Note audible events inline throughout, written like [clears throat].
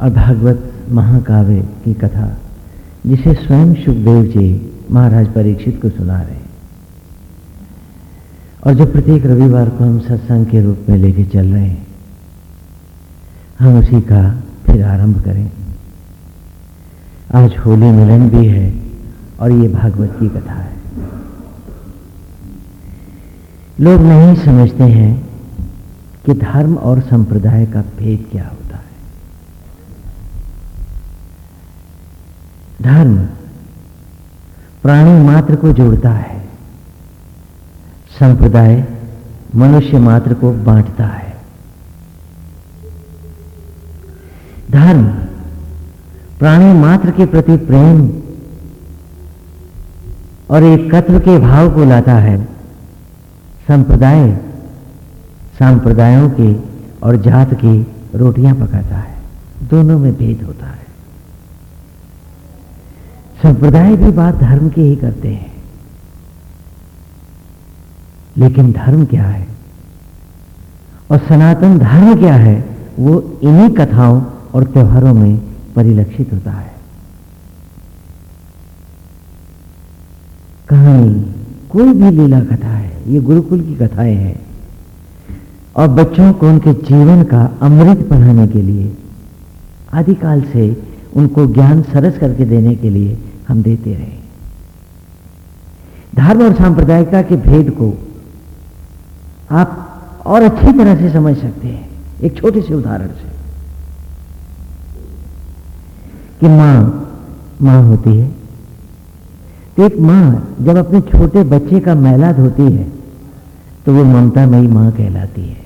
और भागवत महाकाव्य की कथा, जिसे स्वयं सुखदेव जी महाराज परीक्षित को सुना रहे और जो प्रत्येक रविवार को हम सत्संग के रूप में लेके चल रहे हैं, हम उसी का फिर आरंभ करें। आज होली मिलन भी है और ये भागवत की कथा है। लोग नहीं समझते हैं कि धर्म और संप्रदाय का भेद क्या है। धर्म प्राणी मात्र को जोड़ता है। संप्रदाय मनुष्य मात्र को बांटता है। धर्म प्राणी मात्र के प्रति प्रेम और एकत्व के भाव को लाता है। संप्रदाय सांप्रदायों के और जात की रोटियाँ पकाता है। दोनों में भेद होता है। संप्रदाय भी बात धर्म की ही करते हैं। लेकिन धर्म क्या है? और सनातन धर्म क्या है? वो इन्हीं कथाओं और त्योहारों में परिलक्षित होता है। कहानी कोई भी लीला कथा है, ये गुरुकुल की कथाएँ हैं। और बच्चों को उनके जीवन का अमृत बनाने के लिए, आदिकाल से उनको ज्ञान सरस करके देने के लिए हम देते रहे। धर्म और सांप्रदायिकता के भेद को आप और अच्छी तरह से समझ सकते हैं। एक छोटे से उदाहरण से। कि माँ माँ होती है। तो एक माँ जब अपने छोटे बच्चे का मैला धोती है तो वो ममता मई माँ कहलाती है।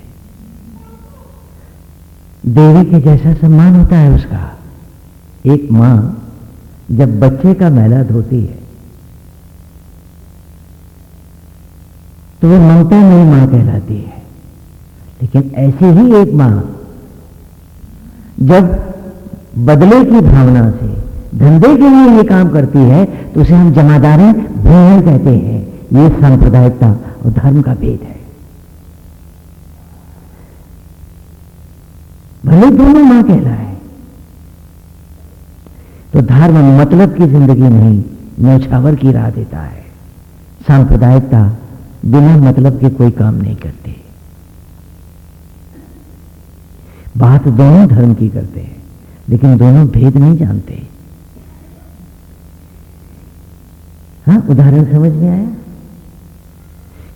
देवी के जैसा सम्मान होता है उसका। एक माँ जब बच्चे का मैला धोती है तो वो ममता नहीं माँ कहलाती है। लेकिन ऐसी ही एक माँ, जब बदले की भावना से, धंधे के लिए ये काम करती है तो उसे हम जमादारी भेड़ कहते हैं। ये सांप्रदायिकता और धर्म का भेद है। भले दोनों माँ कहलाए तो धर्म मतलब की ज़िंदगी नहीं नौछावर की राह देता है। सांप्रदायिकता बिना मतलब के कोई काम नहीं करती। बात दोनों धर्म की करते हैं, लेकिन दोनों भेद नहीं जानते। हाँ उदाहरण समझ में आया?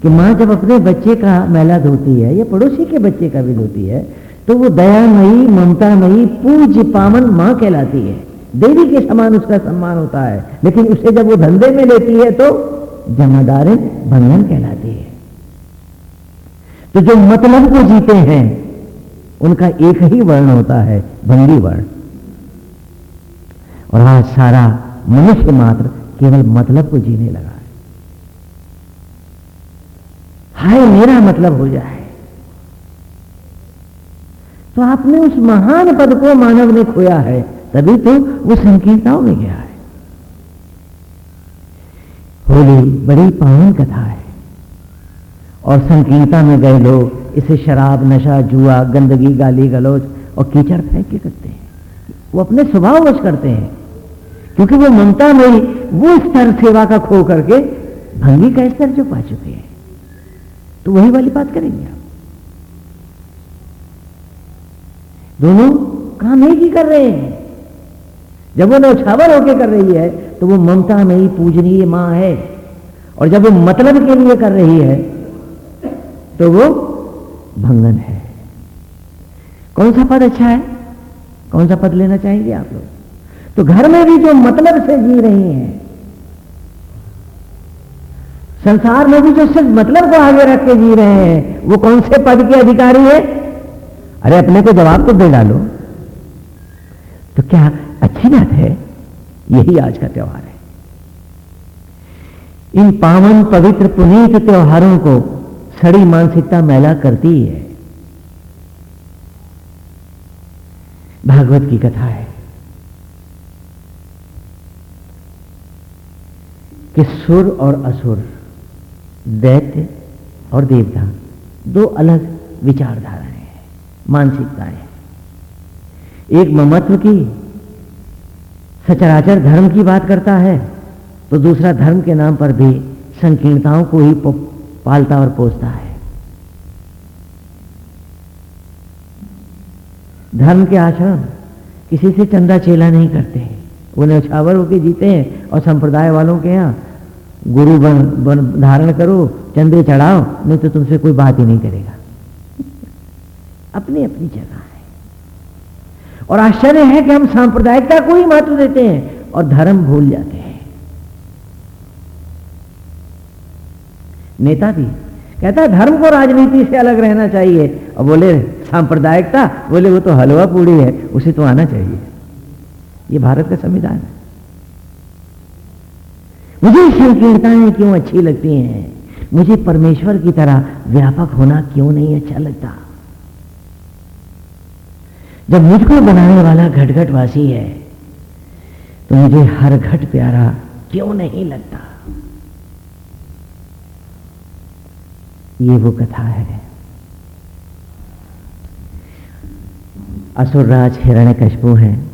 कि माँ जब अपने बच्चे का मैला धोती है, या पड़ोसी के बच्चे का भी धोती है तो वो दयामयी, ममतामयी, पूज्य पावन माँ कहलाती है। देवी के समान उसका सम्मान होता है। लेकिन उसे जब वो धंधे में लेती है तो जमादार बंधन कहलाती है। तो जो मतलब को जीते हैं, उनका एक ही वर्ण होता है भंगी वर्ण। और आज सारा मनुष्य मात्र केवल मतलब को जीने लगा है। हाय, मेरा मतलब हो जाए। तो आपने उस महान पद को मानव ने खोया है। तभी तो वो संकीर्णताओं में गया है। होली बड़ी पावन कथा है। और संकीर्णता में गए लोग इसे शराब, नशा, जुआ, गंदगी, गाली गलौज और कीचड़ फेंक के करते हैं। वो अपने स्वभाव वश करते हैं। क्योंकि वो ममता में वो स्तर सेवा का खो करके भंगी का स्तर जो पा चुके हैं। तो वही वाली बात करेंगे आप। दोनों काम एक ही कर रहे हैं। जब वो नौछावर होके कर रही है तो वो ममता में ही पूजनीय माँ है। और जब वो मतलब के लिए कर रही है तो वो भंगन है। कौन सा पद अच्छा है? कौन सा पद लेना चाहेंगे आप लोग? तो घर में भी जो मतलब से जी रही हैं, संसार में भी जो सिर्फ़ मतलब को आगे रख के जी रहे हैं, वो कौन से पद के अधिकारी है? अरे, अपने को जवाब तो दे डालो। तो क्या अच्छी बात है, यही आज का त्यौहार है। इन पावन पवित्र पुनीत त्योहारों को सड़ी मानसिकता मैला करती है। भागवत की कथा है कि सुर और असुर, दैत्य और देवता दो अलग विचारधाराएँ हैं, मानसिकताएँ एक ममत्व की सचराचर धर्म की बात करता है तो दूसरा धर्म के नाम पर भी संकीर्णताओं को ही पालता और पोसता है। धर्म के आश्रम किसी से चंदा चेला नहीं करते हैं। वो न्यौछावर होके जीते हैं और संप्रदाय वालों के यहाँ गुरु बन, बन धारण करो चंदे चढ़ाओ नहीं तो तुमसे कोई बात ही नहीं करेगा। अपनी अपनी जगह है। और आश्चर्य है कि हम सांप्रदायिकता को ही महत्व देते हैं और धर्म भूल जाते हैं। नेता भी कहता है, धर्म को राजनीति से अलग रहना चाहिए। और बोले, सांप्रदायिकता? बोले, वो तो हलवा पूड़ी है, उसे तो आना चाहिए। ये भारत का संविधान है। मुझे संकीर्णताएँ क्यों अच्छी लगती हैं? मुझे परमेश्वर की तरह व्यापक होना क्यों नहीं अच्छा लगता? जब मुझको बनाने वाला घट वासी है तो मुझे हर घट प्यारा क्यों नहीं लगता? ये वो कथा है। असुरराज हिरण्य कशबू हैं।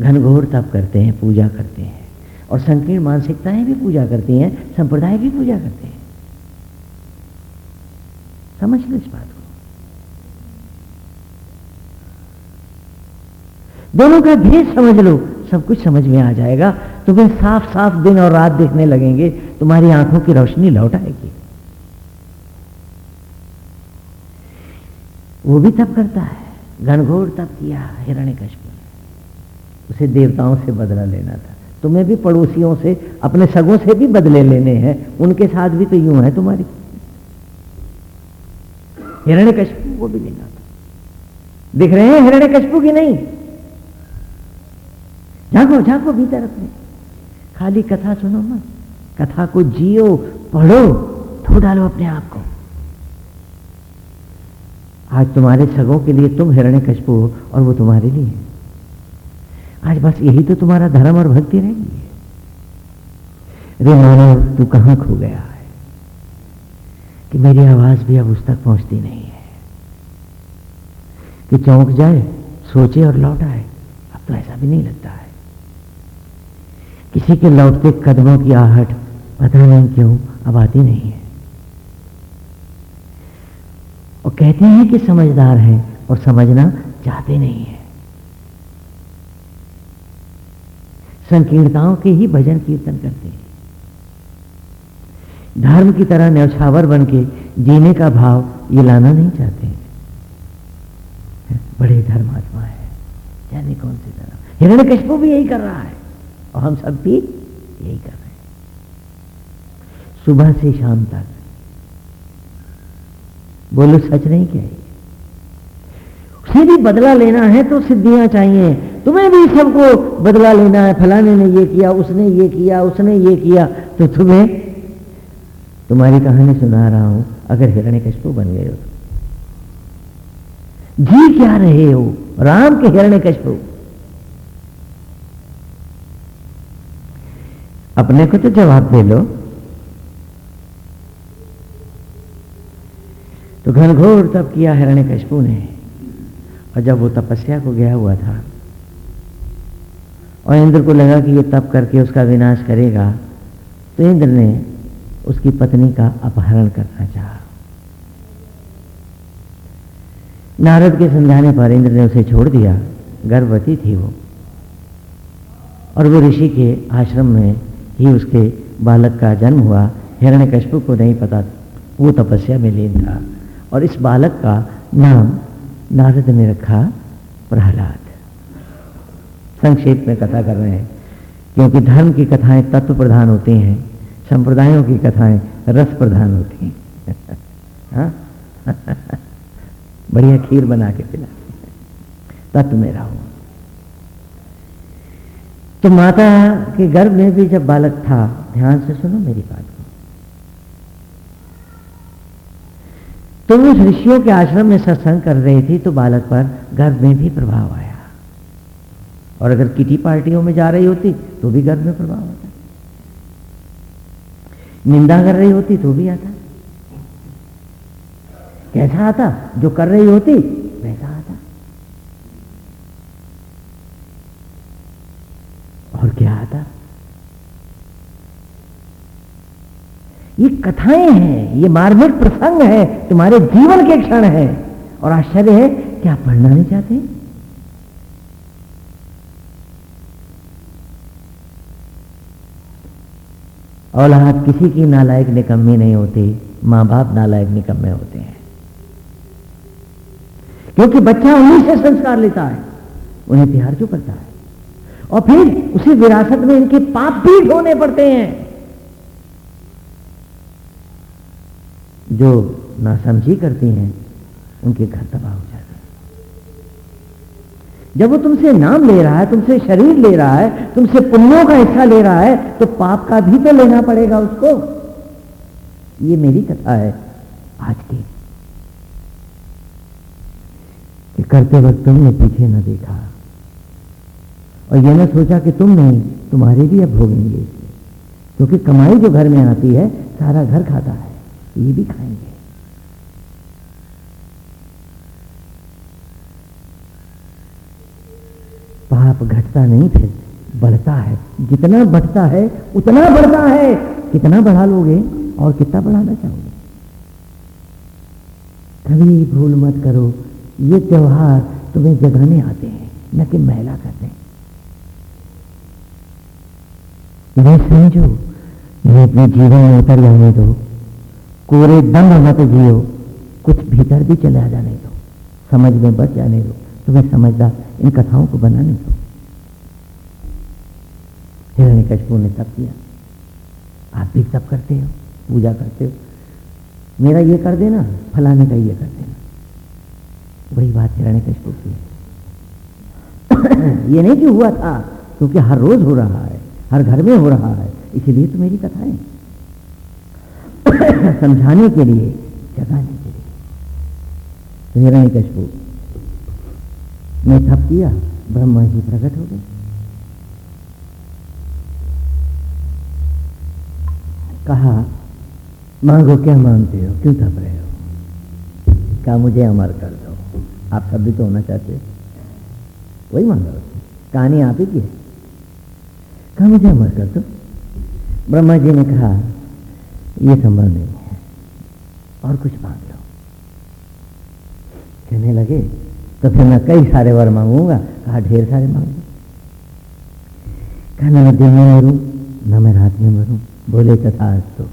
घनघोर तप करते हैं, पूजा करते हैं। और संकीर्ण मानसिकताएँ भी पूजा करती हैं, संप्रदाय भी पूजा करते हैं। समझ लो इस बात को दोनों का भेद समझ लो। सब कुछ समझ में आ जाएगा। तुम्हें साफ़ साफ़ दिन और रात देखने लगेंगे। तुम्हारी आँखों की रोशनी लौट आएगी। वो भी तप करता है। घनघोर तप किया हिरण्य कश्मीर उसे देवताओं से बदला लेना था। तुम्हें भी पड़ोसियों से, अपने सगों से भी बदले लेने हैं। उनके साथ भी तो यूँ है तुम्हारी। हिरण्य कश्यप को भी लेना था। दिख रहे हैं हिरण्य कश्यप की नहीं? झांको झांको भीतर अपने। खाली कथा सुनो मत। कथा को जियो, पढ़ो, धो डालो अपने आप को। आज तुम्हारे सगों के लिए तुम हिरण्य हो और वो तुम्हारे लिए आज बस यही तो तुम्हारा धर्म और भक्ति रहेगी रे मानव तू कहाँ खो गया है? कि मेरी आवाज़ भी अब उस तक पहुँचती नहीं है। कि चौंक जाए, सोचे और लौट आए, अब तो ऐसा भी नहीं लगता है। किसी के लौटते कदमों की आहट पता नहीं क्यों अब आती नहीं है। और कहते हैं कि समझदार है और समझना चाहते नहीं है। संकीर्णताओं के ही भजन कीर्तन करते हैं। धर्म की तरह न्यौछावर बन के जीने का भाव ये लाना नहीं चाहते। हैं बड़े धर्मात्मा है। जाने कौन सी तरह। हिरण्य भी यही कर रहा है। और हम सब भी यही कर रहे हैं। सुबह से शाम तक। बोलो, सच नहीं क्या उसे भी बदला लेना है तो सिद्धियाँ चाहिए। तुम्हें भी सबको बदला लेना है। फलाने ने ये किया, उसने ये किया, उसने ये किया। तो तुम्हें, तुम्हारी कहानी सुना रहा हूँ, अगर हिरण्य कशपू बन गए हो तो। जी क्या रहे हो? राम के हिरण्य कशपू अपने को तो जवाब दे लो। तो घनघोर तप किया हिरण्य कशपू ने, और जब वो तपस्या को गया हुआ था, और इंद्र को लगा कि ये तप करके उसका विनाश करेगा तो इंद्र ने उसकी पत्नी का अपहरण करना चाहा। नारद के समझाने पर इंद्र ने उसे छोड़ दिया। गर्भवती थी वो। और वो ऋषि के आश्रम में ही उसके बालक का जन्म हुआ। हिरण्य को नहीं पता। वो तपस्या में लीन था और इस बालक का नाम नारद ने रखा प्रहलाद। संक्षेप में कथा कर रहे हैं। क्योंकि धर्म की कथाएँ तत्व प्रधान होती हैं, संप्रदायों की कथाएँ रस प्रधान होती हैं। [laughs] हाँ? [laughs] बढ़िया खीर बना के पिला। तत्व में रहो तो माता के गर्भ में भी जब बालक था, ध्यान से सुनो मेरी बात। को तो उस ऋषियों के आश्रम में सत्संग कर रही थी तो बालक पर गर्भ में भी प्रभाव आया। और अगर किटी पार्टियों में जा रही होती तो भी गर्भ में प्रभाव आता। निंदा कर रही होती तो भी आता। कैसा आता? जो कर रही होती, वैसा आता और क्या आता ये कथाएँ हैं, ये मार्मिक प्रसंग है, तुम्हारे जीवन के क्षण है। और आश्चर्य है, क्या पढ़ना नहीं चाहते? औलाद किसी की नालायक निकम्मी नहीं होती माँ बाप नालायक निकम्मे होते हैं। क्योंकि बच्चा उन्हीं से संस्कार लेता है, उन्हें प्यार क्यों करता है? और फिर उसी विरासत में इनके पाप भी ढोने पड़ते हैं। जो नासमझी करती हैं, उनके घर तबाह हो जाते हैं। जब वो तुमसे नाम ले रहा है, तुमसे शरीर ले रहा है, तुमसे पुण्यों का हिस्सा ले रहा है तो पाप का भी तो लेना पड़ेगा उसको। ये मेरी कथा है आज की। कि करते वक्त तुमने पीछे न देखा। और यह न सोचा कि तुम नहीं, तुम्हारे भी अब भोगेंगे। क्योंकि कमाई जो घर में आती है, सारा घर खाता है। ये भी खाएँगे। पाप घटता नहीं, फिर बढ़ता है। जितना बढ़ता है, उतना बढ़ता है। कितना बढ़ा लोगे और कितना बढ़ाना चाहोगे? कभी भूल मत करो, ये त्योहार तुम्हें जगाने आते हैं, न कि महिला करते हैं। समझो, ये अपने जीवन में उतर जाने दो। कोरे दम मत जियो। कुछ भीतर भी चले आ जाने दो। समझ में बच जाने दो। तुम्हें समझदार इन कथाओं को बनाने दो। हिरण्य कशपू ने तप किया। आप भी तप करते हो, पूजा करते हो। मेरा ये कर देना, फलाने का ये कर देना। वही बात हिरण्य कशपू की है। [coughs] ये नहीं कि हुआ था, क्योंकि हर रोज हो रहा है, हर घर में हो रहा है। इसीलिए तो मेरी कथाएँ। समझाने के लिए, जगाने के लिए। तो कशपू ने थप किया, ब्रह्मा जी प्रकट हो गए। कहा, मांगो, क्या मांगते हो? क्यों थप रहे हो? कहा, मुझे अमर कर दो। आप सब भी तो होना चाहते हो। वही मांगा कहानी आप ही की है। कहा, मुझे अमर कर दो। ब्रह्मा जी ने कहा यह संभव नहीं है। और कुछ मांग लो। कहने लगे तो फिर मैं कई सारे वर मांगूँगा। कहा, ढेर सारे मांग कहा, ना मैं दिन में मरूं, ना मैं रात में मरूं। बोले, तथा तो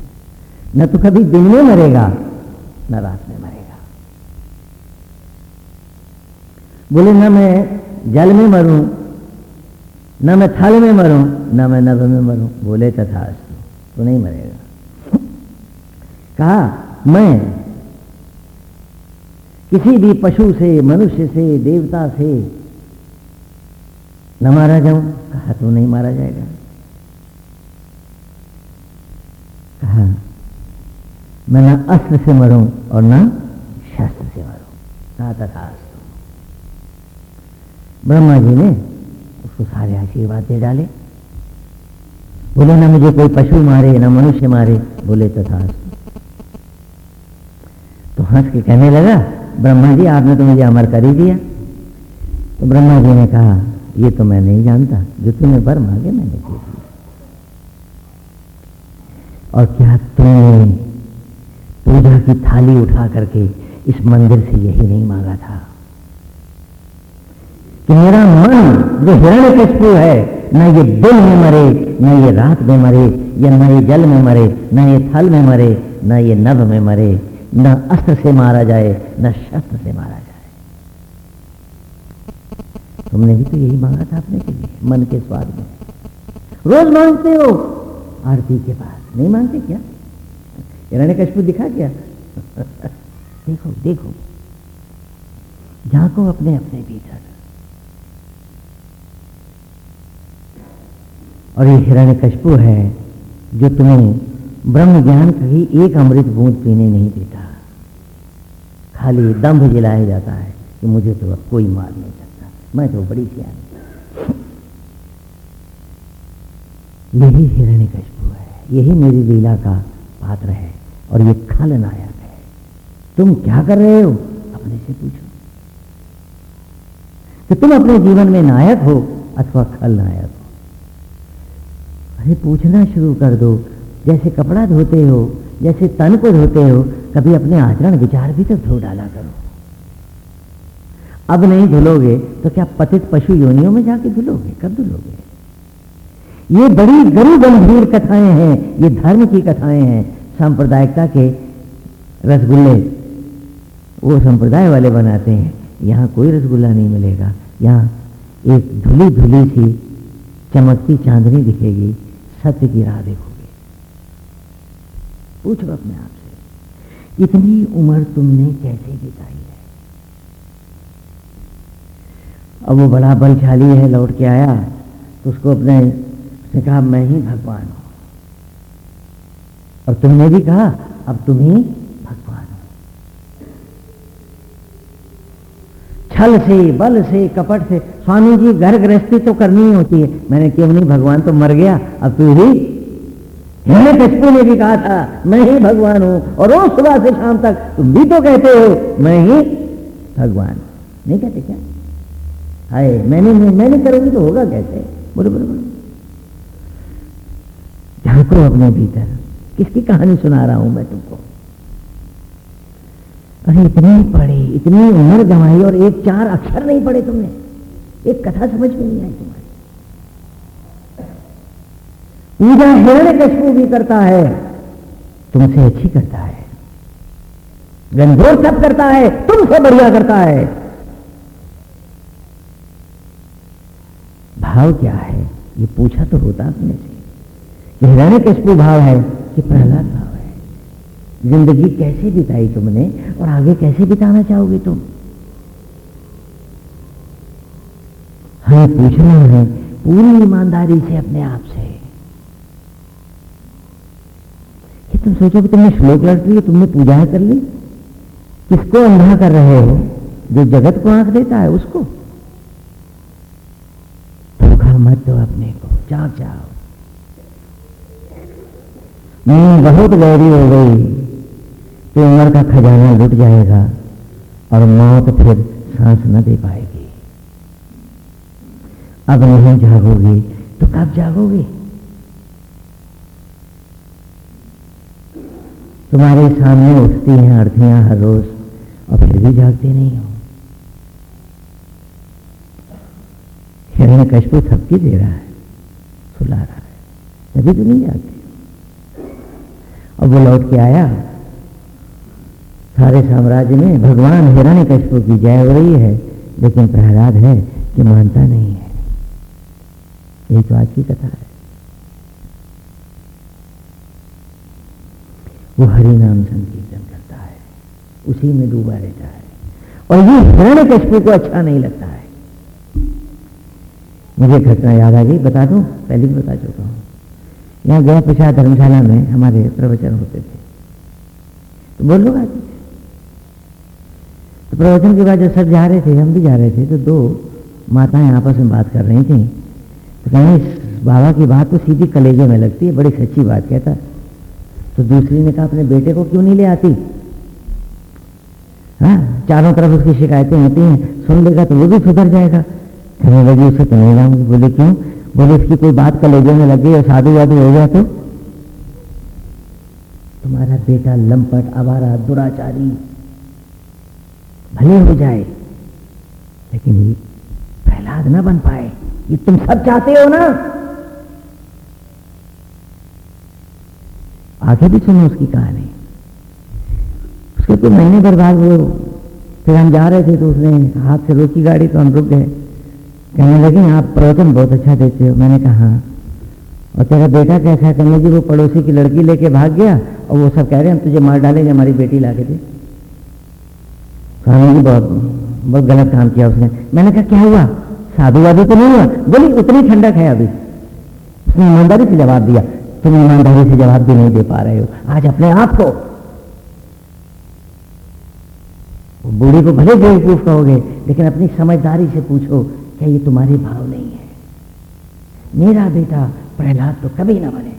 न तो कभी दिन में मरेगा, न रात में मरेगा। बोले, न मैं जल में मरूं, न मैं थल में मरूं, न मैं नभ में मरूं। बोले, तथा तो नहीं मरेगा। कहा, मैं किसी भी पशु से, मनुष्य से, देवता से न मारा जाऊँ। कहा तो नहीं मारा जाएगा। कहा, मैं ना अस्त्र से मरूं और ना शस्त्र से मरूं। कहा, तथा ब्रह्मा जी ने उसको सारे आशीर्वाद दे डाले। बोले, ना मुझे कोई पशु मारे, ना मनुष्य मारे। बोले, तथा तो हंस के कहने लगा, ब्रह्मा जी, आपने तो मुझे अमर कर ही दिया। तो ब्रह्मा जी ने कहा, ये तो मैं नहीं जानता, जो तुम्हें बर मांगे मैंने दे दिया और क्या तुमने पूजा की थाली उठा करके इस मंदिर से यही नहीं मांगा था? कि मेरा मन जो हिरण्य कशपू है, न ये दिन में मरे, न ये रात में मरे, या न ये जल में मरे, न ये थल में मरे, न ये नभ में मरे न अस्त्र से मारा जाए, न शस्त्र से मारा जाए। तुमने भी तो यही मांगा था अपने के लिए, मन के स्वाद में। रोज मांगते हो, आरती के पास नहीं मांगते क्या? हिरण्य कशपू दिखा क्या देखो देखो। झांको अपने अपने भीतर। और ये हिरण्य कशपू है, जो तुम्हें ब्रह्म ज्ञान कहीं एक अमृत बूंद पीने नहीं देता। खाली दम्भ जिलाया जाता है कि मुझे तो अब कोई मार नहीं सकता। मैं तो बड़ी सियानी यही हिरण्य कशपू है। यही मेरी लीला का पात्र है और ये खल नायक है। तुम क्या कर रहे हो? अपने से पूछो। कि तुम अपने जीवन में नायक हो अथवा खल नायक हो। अरे पूछना शुरू कर दो। जैसे कपड़ा धोते हो, जैसे तन को धोते हो, कभी अपने आचरण विचार भी तो धो डाला करो। अब नहीं धुलोगे तो क्या पतित पशु योनियों में जाके धुलोगे? कब धुलोगे? ये बड़ी गरु गंभीर कथाएँ हैं, ये धर्म की कथाएँ हैं। सांप्रदायिकता के रसगुल्ले, वो संप्रदाय वाले बनाते हैं। यहाँ कोई रसगुल्ला नहीं मिलेगा। यहाँ एक धुली धुली सी चमकती चांदनी दिखेगी। सत्य की राह देखोगे पूछो अपने आप से, इतनी उम्र तुमने कैसे बिताई है? अब वो बड़ा बलशाली है, लौट के आया तो उसको अपने, उसने कहा, मैं ही भगवान हूँ। और तुमने भी कहा, अब तुम ही भगवान हो। छल से, बल से, कपट से, स्वामी जी घर गृहस्थी तो करनी ही होती है। मैंने क्यों नहीं, भगवान तो मर गया, अब तू ही कश्मीर ने भी कहा था, मैं ही भगवान हूँ। और रोज सुबह से शाम तक तुम भी तो कहते हो, मैं ही भगवान नहीं कहते क्या? हाय, मैंने मैं नहीं करूँगी तो होगा कैसे? बोलो बोलो बोलो। झांको अपने भीतर, किसकी कहानी सुना रहा हूँ मैं तुमको? अरे इतनी पढ़ी, इतनी उम्र गंवाई और एक चार अक्षर नहीं पढ़े तुमने। एक कथा समझ में नहीं आई तुम्हारी। पूजा हिरण्य कशपू भी करता है। तुमसे अच्छी करता है। गंभोर सब करता है, तुमसे बढ़िया करता है। भाव क्या है? ये पूछा तो होता अपने से। हिरण्य कशपू भाव है कि प्रहलाद भाव है। ज़िंदगी कैसे बिताई तुमने और आगे कैसे बिताना चाहोगे तुम? हमें पूछना है। पूरी ईमानदारी से अपने आप से कि तुम सोचो कि तुमने श्लोक लड़ ली तुमने पूजा कर ली। किसको अंधा कर रहे हो? जो जगत को आँख देता है, उसको। धोखा मत दो अपने को। जाग जाओ। मैं बहुत गहरी हो गई। तो उम्र का खजाना लुट जाएगा और मौत फिर सांस न दे पाएगी। अब नहीं जागोगे तो कब जागोगे? तुम्हारे सामने उठती हैं अर्थियाँ हर रोज, और फिर भी जागते नहीं हो। हिरण्य कशपू थपकी दे रहा है, सुला रहा है। तभी तो नहीं जागते। और वो लौट के आया। सारे साम्राज्य में भगवान हिरण्य कशपू की जय हो रही है, लेकिन प्रहलाद है कि मानता नहीं है। यही तो आज की कथा है। वो हरि नाम संकीर्तन करता है। उसी में डूबा रहता है। और ये हिरण्य कशपू को अच्छा नहीं लगता है। मुझे घटना याद आ गई, बता दूँ? पहले भी बता चुका हूँ। यहाँ गया प्रसाद धर्मशाला में हमारे प्रवचन होते थे। तो बोल आते थे तो प्रवचन के बाद जब सब जा रहे थे, हम भी जा रहे थे तो दो माताएँ आपस में बात कर रही थी। तो कहीं बाबा की बात तो सीधी कलेजे में लगती है, बड़ी सच्ची बात, कहता तो दूसरी ने कहा, अपने बेटे को क्यों नहीं ले आती? हाँ चारों तरफ़ उसकी शिकायतें होती हैं। सुन लेगा तो वो भी सुधर जाएगा। कहने लगी उसे तो नहीं लाऊँगी। बोले, क्यों? बोले, इसकी कोई बात कलेजे में लग और साधु वाधु हो गया तो? तुम्हारा बेटा लंपट, आवारा, दुराचारी, भले हो जाए, लेकिन ये प्रहलाद ना बन पाए। ये तुम सब चाहते हो ना? आगे भी सुनो उसकी कहानी। उसके तो महीने भर बाद वो। फिर हम जा रहे थे तो उसने हाथ से रोकी गाड़ी तो हम रुक गए। कहने लगे, आप प्रवचन बहुत अच्छा देते हो। मैंने कहा हाँ। और तेरा बेटा कैसा है? कहने लगी, वो पड़ोसी की लड़की लेके भाग गया और वो सब कह रहे हैं, हम तुझे मार डालेंगे, हमारी बेटी ला के दे। स्वामी जी बहुत बहुत गलत काम किया उसने। मैंने कहा, क्या हुआ? साधु वादु तो नहीं हुआ? बोली, उतनी ठंडक है अभी। उसने ईमानदारी से जवाब दिया तुम ईमानदारी से जवाब भी नहीं दे पा रहे हो। आज अपने आप को बूढ़ी को भले बेवकूफ़ कहोगे, लेकिन अपनी समझदारी से पूछो, क्या ये तुम्हारे भाव नहीं है? मेरा बेटा प्रहलाद तो कभी ना बने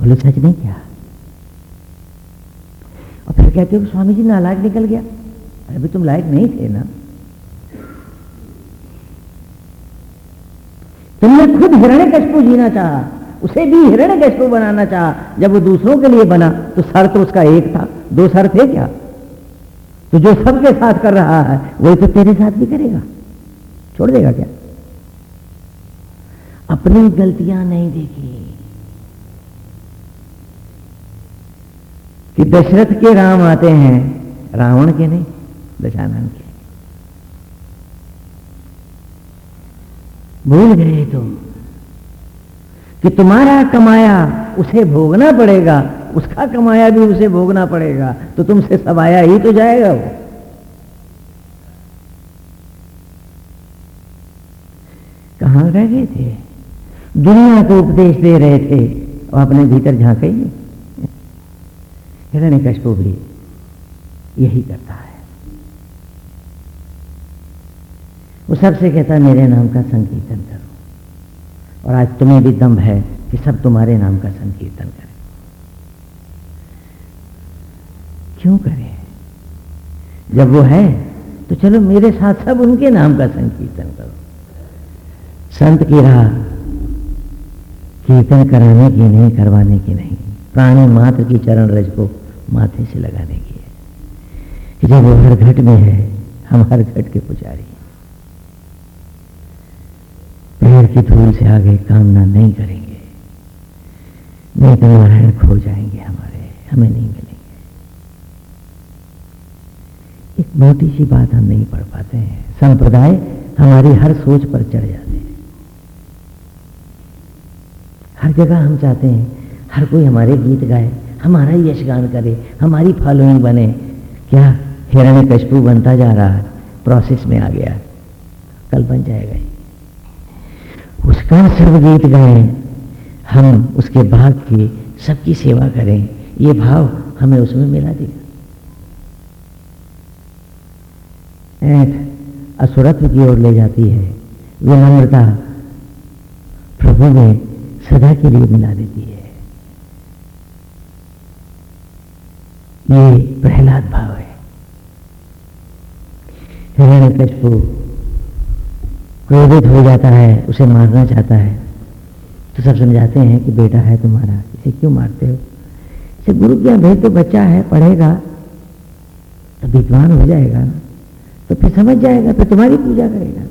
बोले, सच नहीं क्या? और फिर कहते हो स्वामी जी नालायक निकल गया। अभी तुम लायक नहीं थे ना। तुमने खुद हिरण्य कशपु जीना चाहा, उसे भी हिरण्य कशपु बनाना चाहा। जब वो दूसरों के लिए बना तो सर तो उसका एक था। दो सर थे क्या? तो जो सबके साथ कर रहा है, वही तो तेरे साथ भी करेगा। छोड़ देगा क्या? अपनी गलतियाँ नहीं देखी। कि दशरथ के राम आते हैं, रावण के नहीं दशानंद के। भूल गए तुम। कि तुम्हारा कमाया उसे भोगना पड़ेगा, उसका कमाया भी उसे भोगना पड़ेगा तो तुमसे सब आया ही तो जाएगा वो। कहाँ रह गए थे? दुनिया को उपदेश दे रहे थे, और अपने भीतर झांके ही हिरण्य कशपु भी यही करता है। वो सबसे कहता है, मेरे नाम का संकीर्तन करो। और आज तुम्हें भी दम है कि सब तुम्हारे नाम का संकीर्तन करें। क्यों करें? जब वो है तो चलो मेरे साथ सब उनके नाम का संकीर्तन करो। संत की राह कीर्तन कराने की नहीं, करवाने की नहीं। प्राणी मात्र की चरण रज को माथे से लगाने की है जब वो हर घट में है, हम हर घट के पुजारी पैर की धूल से आगे कामना नहीं करेंगे। नहीं तो नारायण खो जाएँगे हमारे, हमें नहीं मिलेंगे। एक मोटी सी बात हम नहीं पढ़ पाते हैं। संप्रदाय हमारी हर सोच पर चढ़ जाते हैं। हर जगह हम चाहते हैं, हर कोई हमारे गीत गाए, हमारा यशगान करे, हमारी फॉलोइंग बने। क्या हिरण्य कशपू बनता जा रहा है? प्रोसेस में आ गया। कल बन जाएगा उसका सर्व गीत गाए। हम उसके भाग की सबकी सेवा करें। ये भाव हमें उसमें मिला देगा। ऐठ असुरत्व की ओर ले जाती है। विनम्रता प्रभु में सदा के लिए मिला देती है। ये प्रहलाद भाव है। हिरण्य क्रोधित हो जाता है, उसे मारना चाहता है। तो सब समझाते हैं कि बेटा है तुम्हारा, इसे क्यों मारते हो? इसे गुरु क्या भाई तो बच्चा है, पढ़ेगा तो विद्वान हो जाएगा ना। तो फिर समझ जाएगा फिर तुम्हारी पूजा करेगा।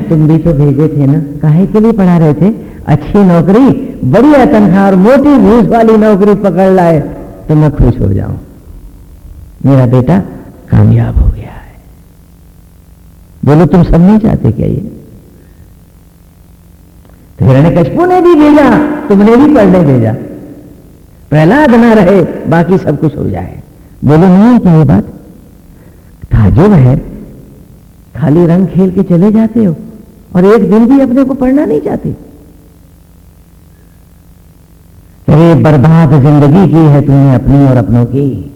[clears throat] तुम भी तो भेजे थे ना, काहे के लिए पढ़ा रहे थे? अच्छी नौकरी, बढ़िया तनख्वाह और मोटी घूस वाली नौकरी पकड़ लाए तो मैं खुश हो जाऊँ। मेरा बेटा कामयाब हो गया। बोलो, तुम सब नहीं चाहते क्या ये? तो कशपू ने भी भेजा, तुमने भी पढ़ने भेजा। प्रहलाद ना रहे, बाकी सब कुछ हो जाए। बोलो, नहीं, क्या ये बात? ताजुब है, खाली रंग खेल के चले जाते हो, और एक दिन भी अपने को पढ़ना नहीं चाहते। अरे, बर्बाद ज़िंदगी की है तुमने अपनी और अपनों की।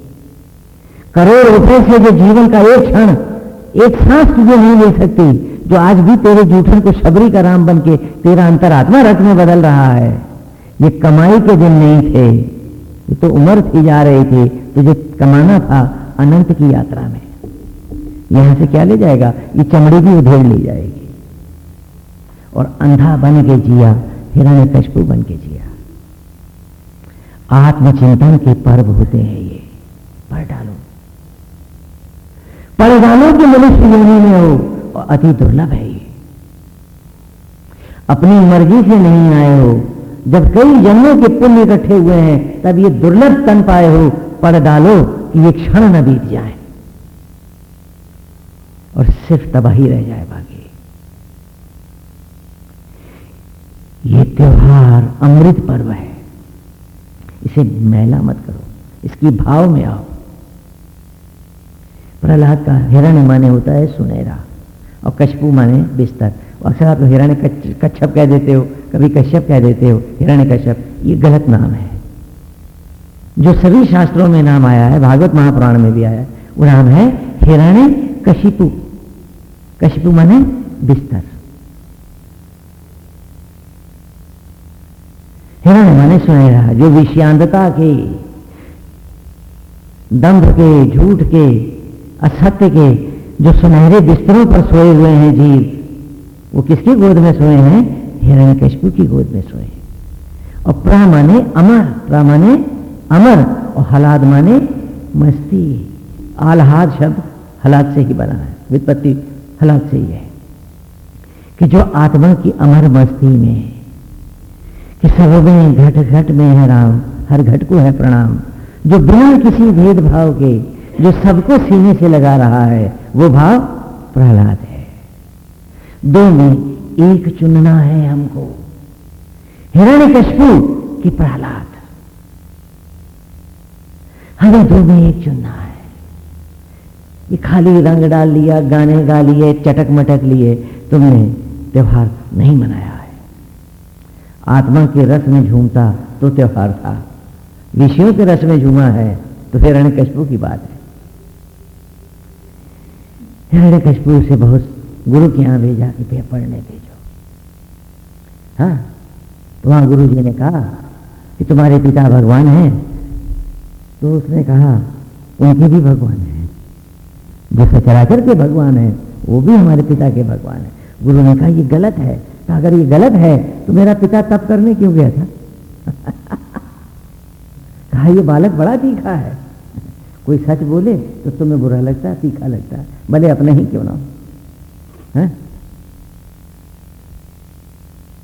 करोड़ रुपए से जो जीवन का एक क्षण एक सांस तुझे नहीं मिल सकती, जो आज भी तेरे जूठन को शबरी का राम बन के तेरा अंतरात्मा रथ में बदल रहा है। ये कमाई के दिन नहीं थे, ये तो उम्र थी जा रही थी, तुझे कमाना था अनंत की यात्रा में। यहाँ से क्या ले जाएगा? ये चमड़ी भी उधेड़ ली जाएगी। और अंधा बन के जिया, हिरण्य कशपू बन के जिया। आत्मचिंतन के पर्व होते हैं ये पढ़ डालो। पढ़ डालो कि मनुष्य योनि में हो। और अति दुर्लभ है ये। अपनी मर्ज़ी से नहीं आए हो। जब कई जन्मों के पुण्य इकट्ठे हुए हैं, तब ये दुर्लभ तन पाए हो। पढ़ डालो कि ये क्षण न बीत जाए। और सिर्फ़ तबाही रह जाए बाकी। ये त्योहार अमृत पर्व है। इसे मैला मत करो। इसकी भाव में आओ। प्रहलाद का हिरण्य माने होता है सुनहरा और कशपू माने बिस्तर अक्सर आप हिरण्य कच्छप कह देते हो कभी कश्यप कह देते हो हिरण्य कश्यप ये गलत नाम है जो सभी शास्त्रों में नाम आया है भागवत महापुराण में भी आया है वो नाम है हिरण्य कशिपु कशिपु माने बिस्तर हिरण माने सुनहरा जो विषयांतता के दंभ के झूठ के असत्य के जो सुनहरे बिस्तरों पर सोए हुए हैं जीव, वो किसकी गोद में सोए हैं? हिरण्य कशपू की गोद में सोए हैं। और प्रा माने अमर, प्रा माने अमर, और हलाद माने मस्ती। आल्हाद शब्द हलाद से ही बना है वित्पत्ति हलाद से ही है। कि जो आत्मा की अमर मस्ती में कि सब में घट घट में है राम, हर घट को है प्रणाम। जो बिना किसी भेदभाव के जो सबको सीने से लगा रहा है, वो भाव प्रहलाद है। दो में एक चुनना है हमको। हिरण्य कशपू की प्रहलाद। हमें दो में एक चुनना है। ये खाली रंग डाल लिया, गाने गा लिए, चटक मटक लिए, तुमने त्योहार नहीं मनाया है। आत्मा के रस में झूमता तो त्योहार था। विषयों के रस में झूमा है तो फिर कशपू की बात है। हिरण्य कशपू से बहुत गुरु के यहाँ भेजा कि पे पढ़ने भेजो। हाँ तो वहाँ गुरु जी ने कहा कि तुम्हारे पिता भगवान हैं। तो उसने कहा, उनके भी भगवान हैं। जो सचराचर के भगवान हैं, वो भी हमारे पिता के भगवान हैं। गुरु ने कहा, ये गलत है। तो अगर ये गलत है तो मेरा पिता तप करने क्यों गया था? [laughs] कहा, ये बालक बड़ा तीखा है। कोई सच बोले तो तुम्हें बुरा लगता है, तीखा लगता है। भले अपने ही क्यों ना है।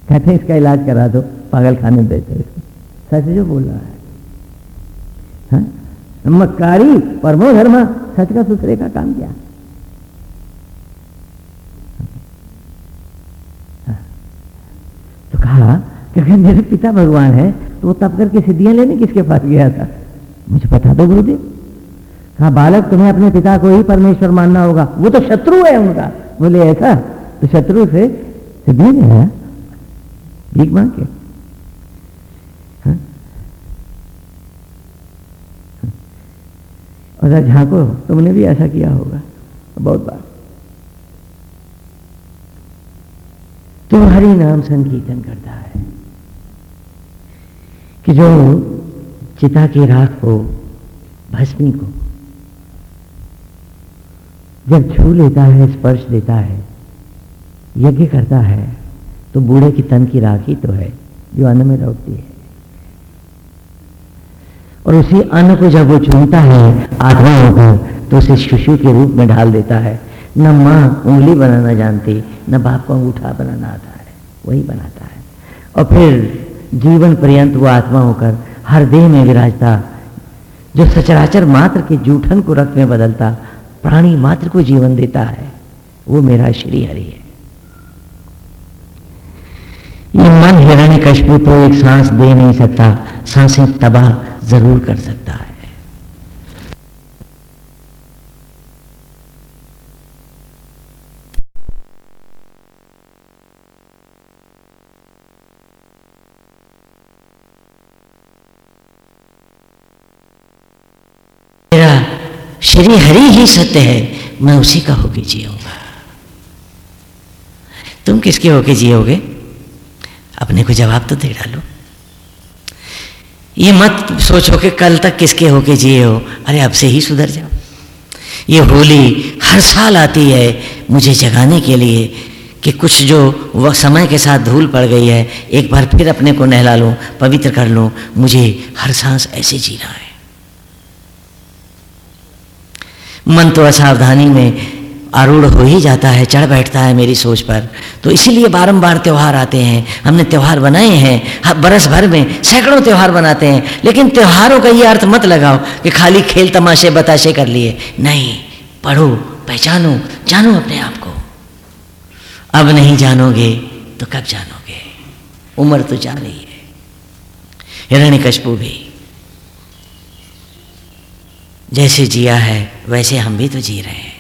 कहते इसका इलाज करा दो, पागल खाने देते इसको। सच जो बोल रहा है। हा? मक्कारी, परमो धर्म, सच का दूसरे का काम क्या? तो कहा कि अगर मेरे पिता भगवान है तो वो तब करके सिद्धियाँ लेने किसके पास गया था? मुझे बता दो, गुरुदेव। कहा बालक, तुम्हें अपने पिता को ही परमेश्वर मानना होगा। वो तो शत्रु है उनका। बोले, ऐसा? तो शत्रु से ले आया भीख मांग। के हाँ? और झांको, तुमने भी ऐसा किया होगा। बहुत बार। तो हरि नाम संकीर्तन करता है कि जो चिता की राख को भस्मी को जब छू लेता है, स्पर्श देता है, यज्ञ करता है तो बूढ़े की तन की राखी तो है, जो अन्न में लौटती है। और उसी अन्न को जब वो चुनता है, आत्मा होकर तो उसे शिशु के रूप में ढाल देता है। न माँ उंगली बनाना जानती, न बाप को अंगूठा बनाना आता है, वही बनाता है। और फिर जीवन पर्यंत वो आत्मा होकर, हर देह में विराजता, जो सचराचर मात्र के जूठन को रक्त में बदलता प्राणी मात्र को जीवन देता है, वो मेरा श्री हरि है। ये मन हिरण्य कश्मीर को एक सांस दे नहीं सकता, साँसें तबाह ज़रूर कर सकता है। श्री हरि ही सत्य है, मैं उसी का होके जियूँगा तुम किसके होके जियोगे अपने को जवाब तो दे डालो। ये मत सोचो कि कल तक किसके होके जिए हो अरे अब से ही सुधर जाओ। ये होली हर साल आती है मुझे जगाने के लिए कि कुछ जो वह समय के साथ धूल पड़ गई है, एक बार फिर अपने को नहला लूँ, पवित्र कर लूँ, मुझे हर सांस ऐसे जीना है। मन तो असावधानी में आरूढ़ हो ही जाता है, चढ़ बैठता है मेरी सोच पर। तो इसीलिए बारंबार त्यौहार आते हैं। हमने त्यौहार बनाए हैं बरस भर में सैकड़ों त्यौहार बनाते हैं। लेकिन त्यौहारों का ये अर्थ मत लगाओ कि खाली खेल तमाशे बताशे कर लिए। नहीं, पढ़ो, पहचानो, जानो अपने आप को। अब नहीं जानोगे तो कब जानोगे? उम्र तो जा रही है। हिरण्य कशपू भी जैसे जिया है वैसे हम भी तो जी रहे हैं।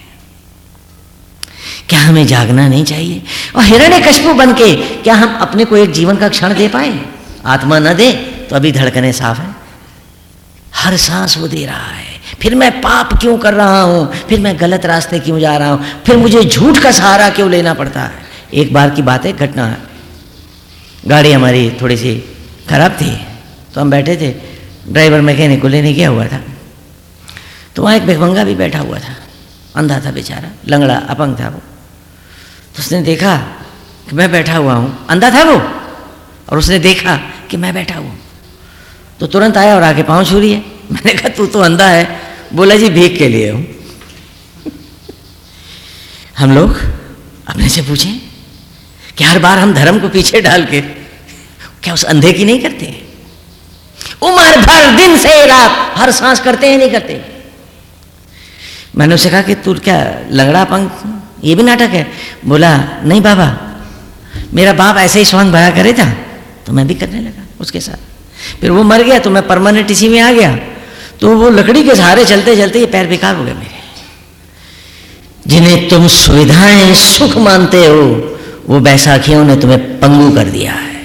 क्या हमें जागना नहीं चाहिए? और हिरण्य कशपू बन के क्या हम अपने को एक जीवन का क्षण दे पाए? आत्मा न दे तो अभी धड़कने साफ़ है। हर सांस वो दे रहा है। फिर मैं पाप क्यों कर रहा हूँ? फिर मैं गलत रास्ते क्यों जा रहा हूँ? फिर मुझे झूठ का सहारा क्यों लेना पड़ता है? एक बार की बात है, घटना गाड़ी हमारी थोड़ी सी खराब थी तो हम बैठे थे। ड्राइवर मैकेनिक को लेने गया हुआ था। तो वहाँ एक भिखमंगा भी बैठा हुआ था, अंधा था बेचारा, लंगड़ा, अपंग था वो। तो उसने देखा कि मैं बैठा हुआ हूँ, अंधा था वो, और उसने देखा कि मैं बैठा हुआ तो तुरंत आया और आके पाँव छू रही है मैंने कहा, तू तो अंधा है। बोला, जी भीख के लिए हूँ। हम लोग अपने से पूछें कि हर बार हम धर्म को पीछे डाल के क्या उस अंधे की नहीं करते? उम्र भर, दिन से रात, हर सांस करते हैं, नहीं करते? मैंने उसे कहा कि तू क्या लंगड़ा पंख? ये भी नाटक है। बोला, नहीं बाबा, मेरा बाप ऐसे ही स्वांग भरा करे था तो मैं भी करने लगा उसके साथ। फिर वो मर गया तो मैं परमानेंट इसी में आ गया। तो वो लकड़ी के सहारे चलते चलते ये पैर बेकार हो गए मेरे। जिन्हें तुम सुविधाएँ सुख मानते हो, वो बैसाखियों ने तुम्हें पंगु कर दिया है।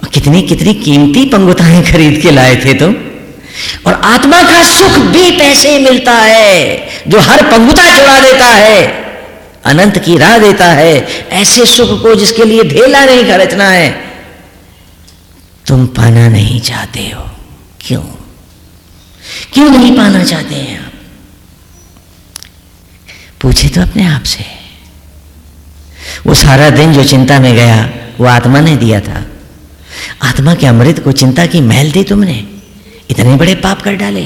और कितनी कितनी कीमती पंगुताएँ खरीद के लाए थे तुम। और आत्मा का सुख भी पैसे मिलता है, जो हर पंगुता चुरा देता है, अनंत की राह देता है, ऐसे सुख को जिसके लिए ढेला नहीं खर्चना है। तुम पाना नहीं चाहते हो। क्यों? क्यों नहीं पाना चाहते हैं आप? पूछे तो अपने आप से। वो सारा दिन जो चिंता में गया, वो आत्मा ने दिया था। आत्मा के अमृत को चिंता की महल दी तुमने। इतने बड़े पाप कर डाले।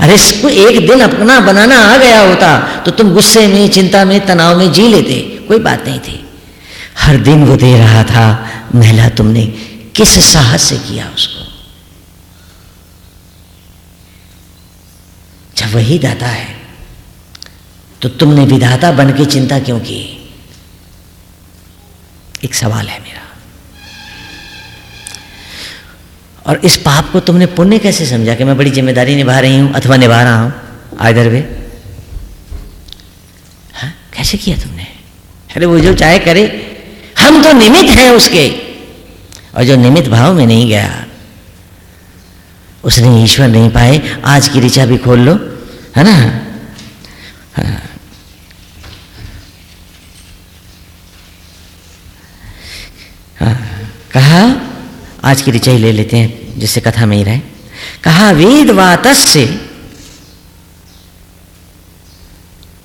अरे इसको एक दिन अपना बनाना आ गया होता तो तुम गुस्से में, चिंता में, तनाव में जी लेते। कोई बात नहीं थी। हर दिन वो दे रहा था, महिला, तुमने किस साहस से किया उसको? जब वही दाता है तो तुमने विधाता बन के चिंता क्यों की? एक सवाल है मेरा। और इस पाप को तुमने पुण्य कैसे समझा कि मैं बड़ी ज़िम्मेदारी निभा रही हूँ अथवा निभा रहा हूँ? आदर वे। हाँ कैसे किया तुमने? अरे वो जो चाहे करे। हम तो निमित हैं उसके। और जो निमित भाव में नहीं गया, उसने ईश्वर नहीं पाए, आज की ऋचा भी खोल लो। है ना। हाँ। कहा आज की रिचाई ले लेते हैं, जिससे कथा में ही रहे। कहा, वेद वातस्य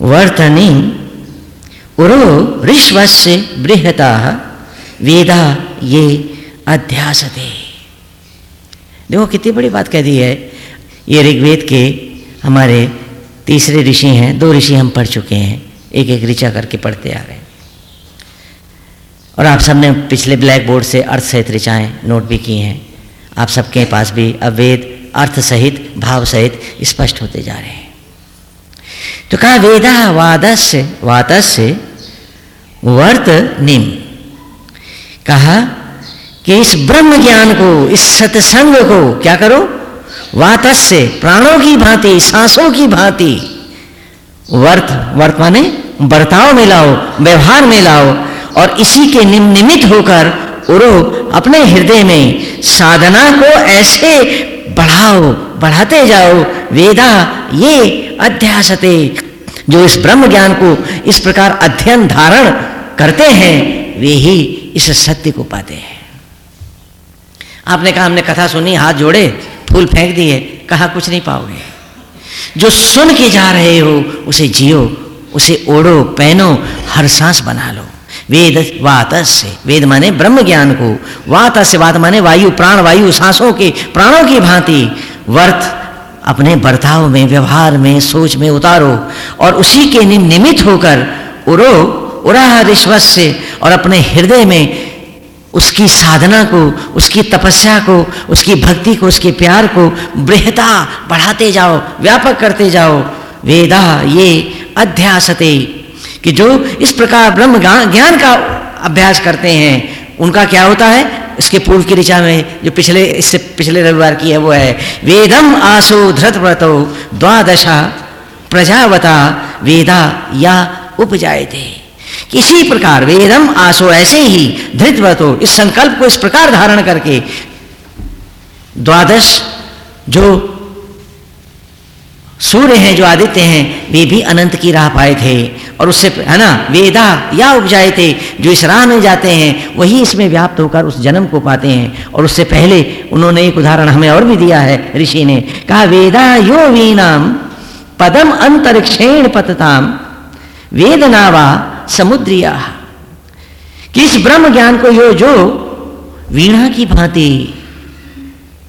वर्तनी उरो ऋष्वस्य बृहता, वेदा ये अध्यासते। देखो, कितनी बड़ी बात कह दी है। ये ऋग्वेद के हमारे तीसरे ऋषि हैं, दो ऋषि हम पढ़ चुके हैं एक एक ऋचा करके पढ़ते आ रहे हैं। और आप सबने पिछले ब्लैक बोर्ड से अर्थ सहित ऋचाएँ नोट भी की हैं। आप सबके पास भी अब वेद अर्थ सहित, भाव सहित स्पष्ट होते जा रहे हैं। तो कहा, वेदा वादस्य, वातस्य, वर्त निम। कहा कि इस ब्रह्म ज्ञान को, इस सत्संग को क्या करो? वातस्य, प्राणों की भांति, सांसों की भांति। वर्त वर्त माने बर्ताव में लाओ, व्यवहार में लाओ और इसी के निमित्त होकर उरो अपने हृदय में साधना को ऐसे बढ़ाओ, बढ़ाते जाओ, वेदा ये अध्यासते। जो इस ब्रह्म ज्ञान को इस प्रकार अध्ययन धारण करते हैं, वे ही इस सत्य को पाते हैं। आपने कहा, हमने कथा सुनी, हाथ जोड़े, फूल फेंक दिए, कहा, कुछ नहीं पाओगे। जो सुन के जा रहे हो, उसे जियो, उसे ओढ़ो, पहनो, हर सांस बना लो। वेद वातस से वेद माने ब्रह्म ज्ञान को। वात से वात माने वायु, प्राण, वायु, सांसों के, प्राणों की भांति। वर्त अपने बर्ताव में, व्यवहार में, सोच में उतारो और उसी के निमित्त होकर उरो उरा रिश्वस से और अपने हृदय में उसकी साधना को, उसकी तपस्या को, उसकी भक्ति को, उसके प्यार को बृहता बढ़ाते जाओ, व्यापक करते जाओ। वेदा ये अध्यासते। कि जो इस प्रकार ब्रह्म ज्ञान का अभ्यास करते हैं, उनका क्या होता है? इसके पूर्व की ऋचा में जो पिछले, इससे पिछले रविवार की है, वो है, वेदम आसो धृत व्रतो द्वादशा प्रजावता वेदा या उपजाए थे किसी प्रकार वेदम आसो ऐसे ही धृत व्रतो इस संकल्प को इस प्रकार धारण करके, द्वादश जो सूर्य हैं जो आदित्य हैं, वे भी अनंत की राह पाए थे। और उससे, है ना, वेदा या उपजाए थे, जो इस राह में जाते हैं, वही इसमें व्याप्त होकर उस जन्म को पाते हैं। और उससे पहले उन्होंने एक उदाहरण हमें और भी दिया है, ऋषि ने। कहा, वेदा यो वीनाम पदम अंतरिक्षेण पतताम, वेदनावा समुद्रिया। कि इस ब्रह्म ज्ञान को यो जो वीणा की भांति,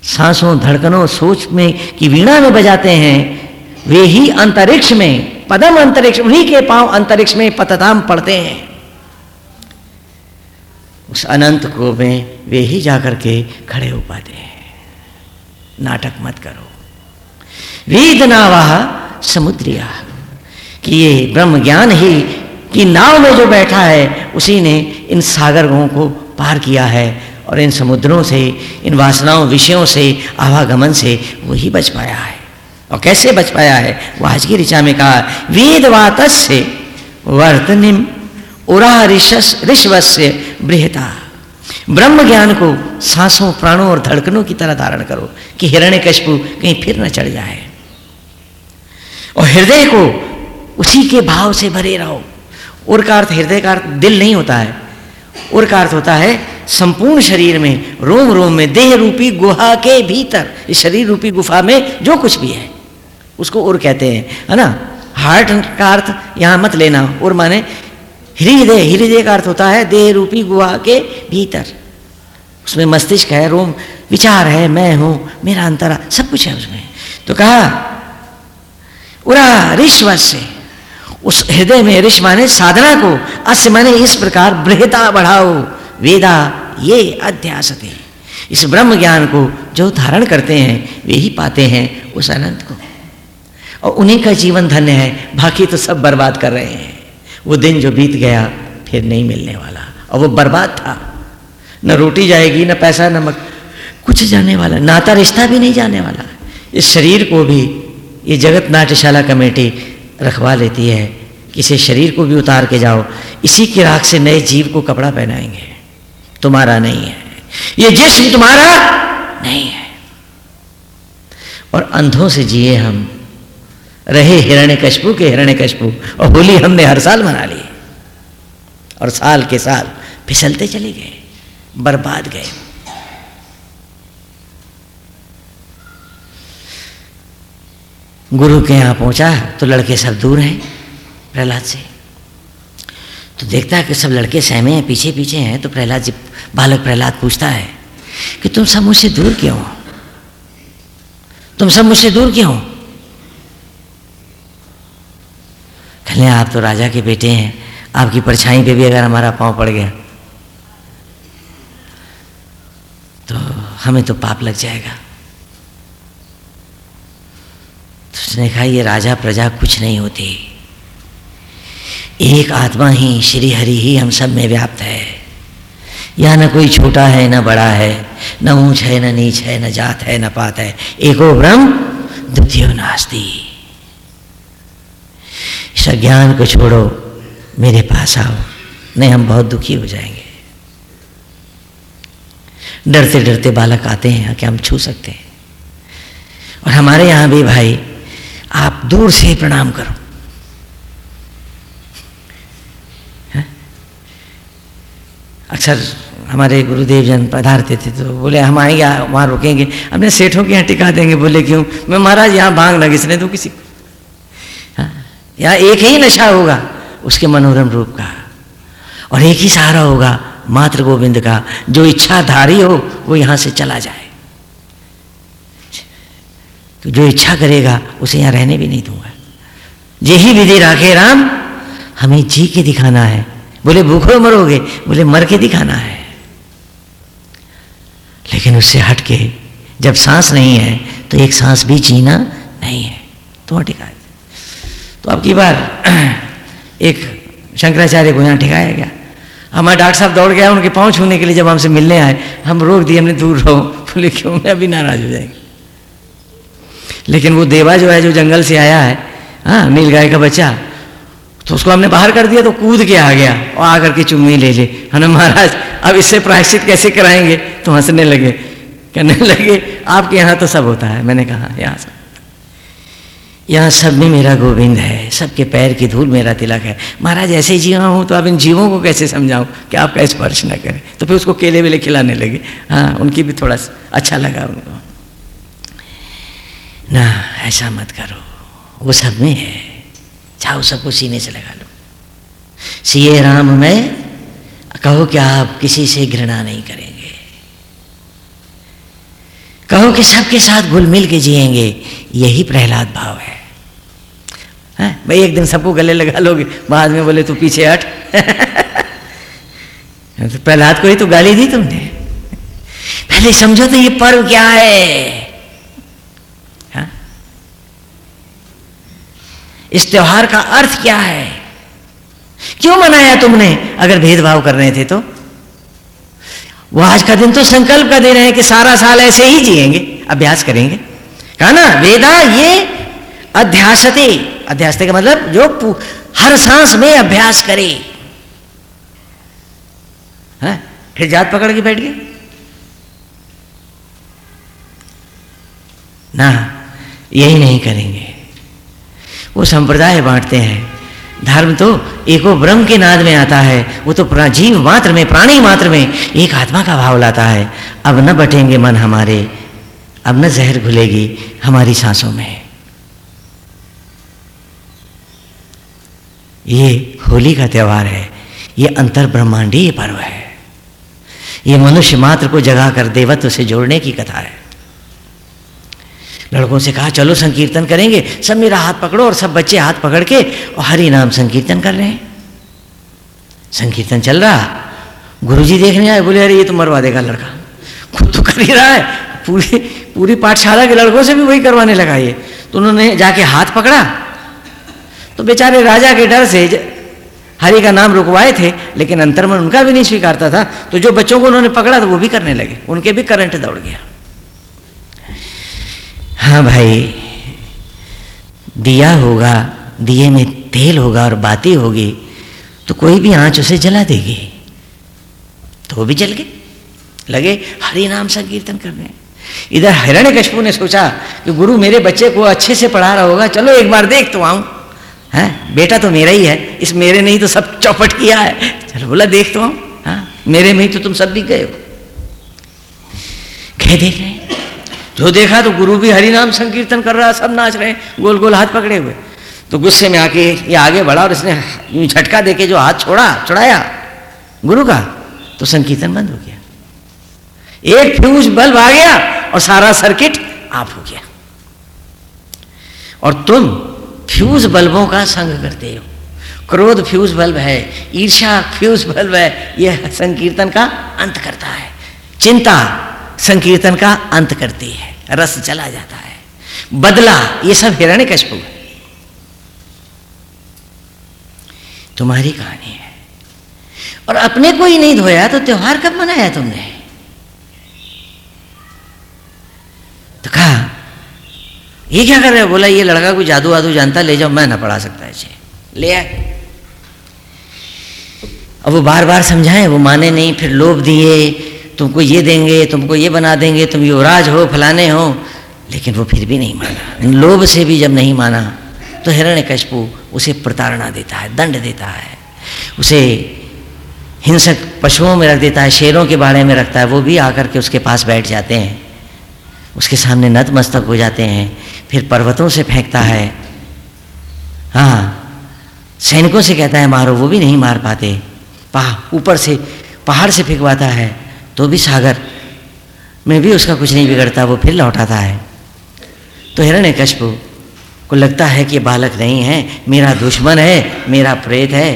सांसों, धड़कनों, सोच में, कि वीणा में बजाते हैं वे ही अंतरिक्ष में, पदम अंतरिक्ष, उन्हीं के पाँव अंतरिक्ष में पतताम पड़ते हैं। उस अनंत को में वे ही जाकर के खड़े हो पाते हैं। नाटक मत करो। वेदनावाह समुद्रिया, कि ये ब्रह्म ज्ञान ही, कि नाव में जो बैठा है, उसी ने इन सागरों को पार किया है, और इन समुद्रों से, इन वासनाओं, विषयों से, आवागमन से वही बच पाया है। और कैसे बच पाया है? वो आज की ऋचा में कहा वेदवात से वर्तनिम उरा ऋषवस्य बृहता। ब्रह्म ज्ञान को सांसों, प्राणों और धड़कनों की तरह धारण करो कि हिरण्य कशपु कहीं फिर न चढ़ जाए। और हृदय को उसी के भाव से भरे रहो। उर का अर्थ, हृदय का अर्थ, दिल नहीं होता है। उर का अर्थ होता है, संपूर्ण शरीर में रोम रोम में देह रूपी गुहा के भीतर, इस शरीर रूपी गुफा में जो कुछ भी है उसको उर कहते हैं, है ना? हार्ट का अर्थ यहाँ मत लेना। उर माने हृदय। हृदय का अर्थ होता है देह रूपी गुहा के भीतर। उसमें मस्तिष्क है, रोम, विचार है, मैं हूँ, मेरा अंतरा, सब कुछ है उसमें। तो कहा, उरा ऋषव से उस हृदय में ऋष माने साधना को। अस्य माने इस प्रकार बृहता बढ़ाओ। वेदा ये अध्यास इस ब्रह्म ज्ञान को जो धारण करते हैं, वे ही पाते हैं उस अनंत को। और उन्हीं का जीवन धन्य है। बाकी तो सब बर्बाद कर रहे हैं। वो दिन जो बीत गया, फिर नहीं मिलने वाला। और वो बर्बाद था। न रोटी जाएगी, न पैसा, न कुछ जाने वाला। नाता रिश्ता भी नहीं जाने वाला। इस शरीर को भी, ये जगत नाट्यशाला कमेटी रखवा लेती है किसी शरीर को भी उतार के जाओ। इसी की राख से नए जीव को कपड़ा पहनाएँगे। तुम्हारा नहीं है। ये जिस्म तुम्हारा नहीं है। और अंधों से जिए हम रहे हिरण्य कशपू के हिरण्य कशपू और होली हमने हर साल मना ली। और साल के साल फिसलते चले गए, बर्बाद गए। गुरु के यहाँ पहुँचा तो लड़के सब दूर हैं प्रहलाद से। तो देखता है कि सब लड़के सहमे हैं पीछे पीछे हैं तो प्रहलाद जी, बालक प्रहलाद पूछता है कि तुम सब मुझसे दूर क्यों हो? तुम सब मुझसे दूर क्यों हो? कहले आप तो राजा के बेटे हैं, आपकी परछाई पे भी अगर हमारा पाँव पड़ गया तो हमें तो पाप लग जाएगा। तो उसने कहा, ये राजा प्रजा कुछ नहीं होती। एक आत्मा ही, श्री हरि ही हम सब में व्याप्त है। या न कोई छोटा है, न बड़ा है, न ऊंच है, न नीच है, न जात है, न पात है। एको ब्रह्म, द्वितीय नास्ती। इस अज्ञान को छोड़ो, मेरे पास आओ, नहीं हम बहुत दुखी हो जाएँगे। डरते डरते बालक आते हैं कि हम छू सकते हैं? और हमारे यहाँ भी भाई, आप दूर से प्रणाम करो। अक्सर हमारे गुरुदेव जन पधारते थे तो बोले, हम आएँगे, वहाँ रुकेंगे। अपने सेठों के यहाँ टिका देंगे। बोले, क्यों? मैं महाराज, यहाँ भाँग ना घिसने दो किसी को यहाँ एक ही नशा होगा, उसके मनोरम रूप का। और एक ही सहारा होगा, मात्र गोविंद का, जो इच्छाधारी हो, वो यहाँ से चला जाए। तो जो इच्छा करेगा, उसे यहाँ रहने भी नहीं दूँगा। यही विधि राखे राम, हमें जी के दिखाना है। बोले, भूखो मरोगे? बोले, मर के दिखाना है। लेकिन उससे हट के जब सांस नहीं है तो एक सांस भी जीना नहीं है। तो टिका तो अब की बार [clears throat] एक शंकराचार्य को यहाँ ठिकाया गया। हमारा डॉक्टर साहब दौड़ गया, उनके पाँव छूने के लिए जब हमसे मिलने आए, हम रोक दिए, हमने दूर रहो। बोले, क्यों? मैं अभी नाराज़ हो जाएँगे। लेकिन वो देवा जो है, जो जंगल से आया है हाँ नील गाय का बच्चा तो उसको हमने बाहर कर दिया तो कूद के आ गया और आकर के चुम्मी ले ले। हमें महाराज, अब इससे प्रायश्चित कैसे कराएँगे? तो हंसने लगे। कहने लगे, आपके यहाँ तो सब होता है। मैंने कहा, यहाँ सब यहाँ सब में मेरा गोविंद है, सबके पैर की धूल मेरा तिलक है। महाराज, ऐसे ही जीवा हूँ तो आप इन जीवों को कैसे समझाऊँ कि आपका स्पर्श न करें? तो फिर उसको केले वेले खिलाने लगे। हाँ उनकी भी थोड़ा अच्छा लगा उनको। ना, ऐसा मत करो। वो सब में है। चाहो सबको सीने से लगा लो। सीए राम में कहो कि आप किसी से घृणा नहीं करेंगे। कहो कि सबके साथ घुल मिल के जिएँगे। यही प्रहलाद भाव है। है? भाई, एक दिन सबको गले लगा लोगे, बाद में बोले, तू पीछे हट। तो [laughs] प्रहलाद को ही तो गाली दी तुमने। पहले समझो तो ये पर्व क्या है। हा? इस त्योहार का अर्थ क्या है? क्यों मनाया तुमने? अगर भेदभाव कर रहे थे तो? वो आज का दिन तो संकल्प का दिन है कि सारा साल ऐसे ही जिएँगे, अभ्यास करेंगे। कहा ना, वेदा ये अध्यासते। अध्यासते का मतलब जो हर सांस में अभ्यास करे। है? फिर जात पकड़ के बैठ गए। ना, यही नहीं करेंगे। वो संप्रदाय बांटते हैं। धर्म तो एको ब्रह्म के नाद में आता है। वो तो जीव मात्र में, प्राणी मात्र में एक आत्मा का भाव लाता है। अब न बटेंगे मन हमारे। अब न जहर घुलेगी हमारी सांसों में। ये होली का त्यौहार है। ये अंतर ब्रह्मांडीय पर्व है। ये मनुष्य मात्र को जगा कर देवत्व से जोड़ने की कथा है। लड़कों से कहा, चलो संकीर्तन करेंगे। सब मेरा हाथ पकड़ो और सब बच्चे हाथ पकड़ के और हरि नाम संकीर्तन कर रहे हैं। संकीर्तन चल रहा। गुरुजी देखने आए, बोले, अरे, ये तो मरवा देगा लड़का। खुद तो कर ही रहा है। पूरी पूरी पाठशाला के लड़कों से भी वही करवाने लगा ये। तो उन्होंने जाके हाथ पकड़ा। तो बेचारे राजा के डर से हरि का नाम रुकवाए थे, लेकिन अंतर्मन उनका भी नहीं स्वीकारता था। तो जो बच्चों को उन्होंने पकड़ा तो वो भी करने लगे। उनके भी करंट दौड़ गया। हाँ भाई, दिया होगा, दिए में तेल होगा और बाती होगी तो कोई भी आँच उसे जला देगी। तो वो भी जल गए। लगे, हरि नाम संकीर्तन करने इधर हिरण्य ने सोचा कि गुरु मेरे बच्चे को अच्छे से पढ़ा रहा होगा, चलो एक बार देख तो आऊँ। है, बेटा तो मेरा ही है। इस मेरे नहीं तो सब चौपट किया है। चलो बोला, देख तो हाँ मेरे में ही तो तुम सब भी गए हो। कह, देख रहे जो देखा तो गुरु भी हरि नाम संकीर्तन कर रहा सब नाच रहे गोल गोल हाथ पकड़े हुए। तो गुस्से में आके ये आगे बढ़ा और इसने झटका देके जो हाथ छोड़ा, चढ़ाया। गुरु का तो संकीर्तन बंद हो गया। एक फ्यूज बल्ब आ गया और सारा सर्किट ऑफ़ हो गया। और तुम फ्यूज बल्बों का संग करते हो। क्रोध फ्यूज बल्ब है ईर्षा फ्यूज बल्ब है, यह संकीर्तन का अंत करता है। चिंता संकीर्तन का अंत करती है, रस चला जाता है। बदला, ये सब हिरण्य कशपु है। तुम्हारी कहानी है। और अपने को ही नहीं धोया तो त्योहार कब मनाया तुमने? तो कहा ये क्या कर रहे हो? बोला, ये लड़का कोई जादू वादू जानता, ले जाओ, मैं ना पढ़ा सकता इसे। ले आ अब वो बार बार समझाए, वो माने नहीं, फिर लोभ दिए, तुमको ये देंगे, तुमको ये बना देंगे, तुम युवराज हो, फलाने हो। लेकिन वो फिर भी नहीं माना। लोभ से भी जब नहीं माना तो हिरण्य कशपू उसे प्रताड़ना देता है, दंड देता है। उसे हिंसक पशुओं में रख देता है, शेरों के बारे में रखता है, वो भी आकर के उसके पास बैठ जाते हैं। उसके सामने नतमस्तक हो जाते हैं। फिर पर्वतों से फेंकता है। हाँ सैनिकों से कहता है, मारो, वो भी नहीं मार पाते। ऊपर से, पहाड़ से फेंकवाता है तो भी सागर। में भी उसका कुछ नहीं बिगड़ता, वो फिर लौटाता है। तो हिरण्य कशपु को लगता है कि बालक नहीं है, मेरा दुश्मन है, मेरा प्रेत है।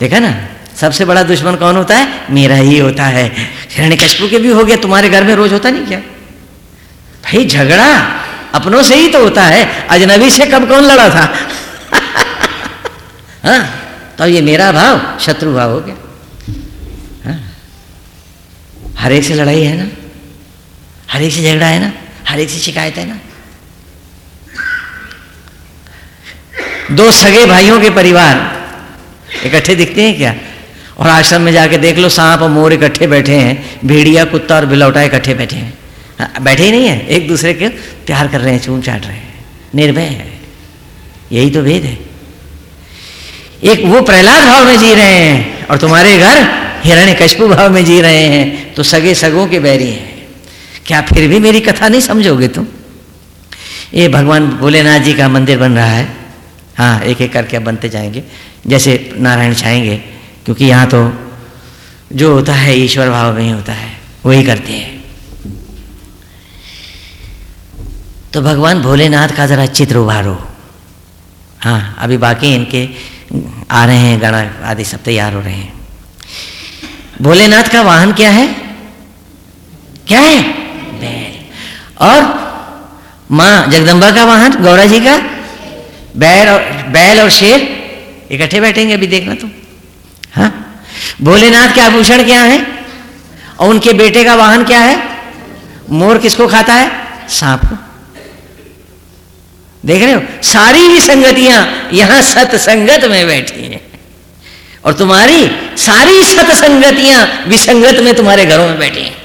देखा ना, सबसे बड़ा दुश्मन कौन होता है? मेरा ही होता है। हिरण्य कशपु के भी हो गया, तुम्हारे घर में रोज होता नहीं क्या? भाई, झगड़ा। अपनों से ही तो होता है। अजनबी से कब कौन लड़ा था? [laughs] हाँ तो ये मेरा भाव, शत्रु भाव हो गया। हाँ? हर एक से लड़ाई है ना? हर एक से झगड़ा है ना? हर एक से शिकायत है ना? दो सगे भाइयों के परिवार इकट्ठे दिखते हैं क्या? और आश्रम में जाके देख लो, सांप और मोर इकट्ठे बैठे हैं, भेड़िया, कुत्ता और बिलौटा इकट्ठे बैठे हैं। बैठे ही नहीं है, एक दूसरे के प्यार कर रहे हैं चूम चाट रहे हैं, निर्भय है। यही तो भेद है। एक वो प्रहलाद भाव में जी रहे हैं और तुम्हारे घर हिरण्य कशपु भाव में जी रहे हैं तो सगे सगों के बैरी हैं। क्या फिर भी मेरी कथा नहीं समझोगे तुम? ये भगवान भोलेनाथ जी का मंदिर बन रहा है। हाँ एक एक करके अब बनते जाएँगे। जैसे नारायण छाएँगे, क्योंकि यहाँ तो जो होता है, ईश्वर भाव में ही होता है, वही करते हैं। तो भगवान भोलेनाथ का जरा चित्र उभारो। हाँ अभी बाकी इनके आ रहे हैं, गणा आदि सब तैयार हो रहे हैं। भोलेनाथ का वाहन क्या है? क्या है? बैल। और माँ जगदम्बा का वाहन, गौरा जी का? बैल और बैल और शेर इकट्ठे बैठेंगे अभी, देखना तुम। हाँ? भोलेनाथ के आभूषण क्या है? और उनके बेटे का वाहन क्या है? मोर किसको खाता है? सांप को। देख रहे हो? सारी विसंगतियाँ यहाँ सतसंगत में बैठी हैं। और तुम्हारी सारी सतसंगतियाँ विसंगत में तुम्हारे घरों में बैठी हैं।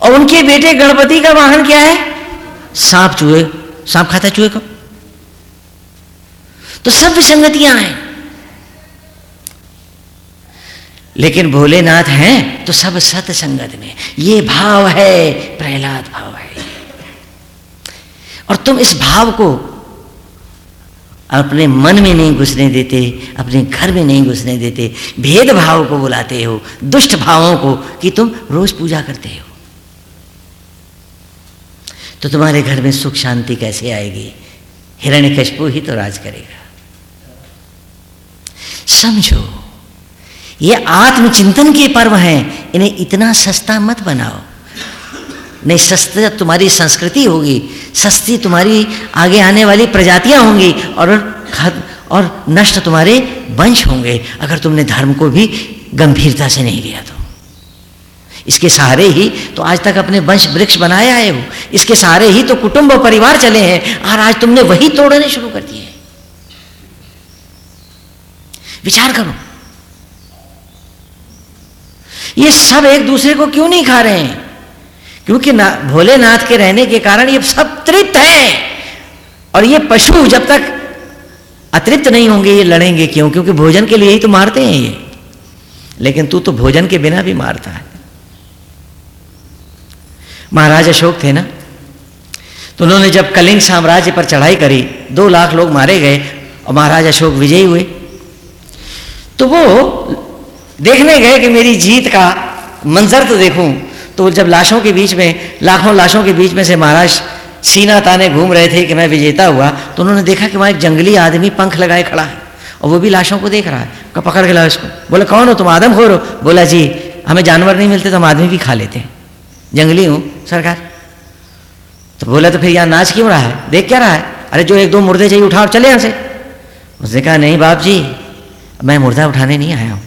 और उनके बेटे गणपति का वाहन क्या है? सांप चूहे। सांप खाता चूहे को? तो सब विसंगतियाँ हैं। लेकिन भोलेनाथ हैं तो सब सतसंगत में। ये भाव है, प्रहलाद भाव है। और तुम इस भाव को अपने मन में नहीं घुसने देते, अपने घर में नहीं घुसने देते भेद भाव को बुलाते हो, दुष्ट भावों को कि तुम रोज पूजा करते हो। तो तुम्हारे घर में सुख शांति कैसे आएगी? हिरण्य कशपू ही तो राज करेगा। समझो, ये आत्मचिंतन के पर्व हैं, इन्हें इतना सस्ता मत बनाओ। नहीं सस्ता तुम्हारी संस्कृति होगी। सस्ती तुम्हारी आगे आने वाली प्रजातियाँ होंगी और और नष्ट तुम्हारे वंश होंगे। अगर तुमने धर्म को भी गंभीरता से नहीं लिया तो। इसके सहारे ही तो आज तक अपने वंश वृक्ष बनाया है। वो इसके सहारे ही तो कुटुंब और परिवार चले हैं और आज तुमने वही तोड़ने शुरू कर दिए विचार करो। ये सब एक दूसरे को क्यों नहीं खा रहे हैं? क्योंकि ना, भोलेनाथ के रहने के कारण ये सब तृप्त है। और ये पशु जब तक अतृप्त नहीं होंगे, ये लड़ेंगे क्यों? क्योंकि भोजन के लिए ही तो मारते हैं ये। लेकिन तू तो भोजन के बिना भी मारता है। महाराज अशोक थे ना? तो उन्होंने जब कलिंग साम्राज्य पर चढ़ाई करी, दो लाख लोग मारे गए और महाराज अशोक विजयी हुए। तो वो देखने गए कि मेरी जीत का मंजर तो देखूँ तो जब लाशों के बीच में, लाखों लाशों के बीच में से महाराज सीना ताने घूम रहे थे कि मैं विजेता हुआ तो उन्होंने देखा कि वहाँ एक जंगली आदमी पंख लगाए खड़ा है और वो भी लाशों को देख रहा है। का पकड़ के लाओ इसको। बोले, कौन हो तुम? आदम खो रहो बोला, जी, हमें जानवर नहीं मिलते तो हम आदमी भी खा लेते हैं। जंगली हूँ, सरकार। तो बोला तो फिर यहाँ नाच क्यों रहा है? देख क्या रहा है? अरे, जो एक दो मुर्दे चाहिए उठाओ चले यहाँ से। उसने कहा, नहीं बाप जी मैं मुर्दा उठाने नहीं आया हूँ।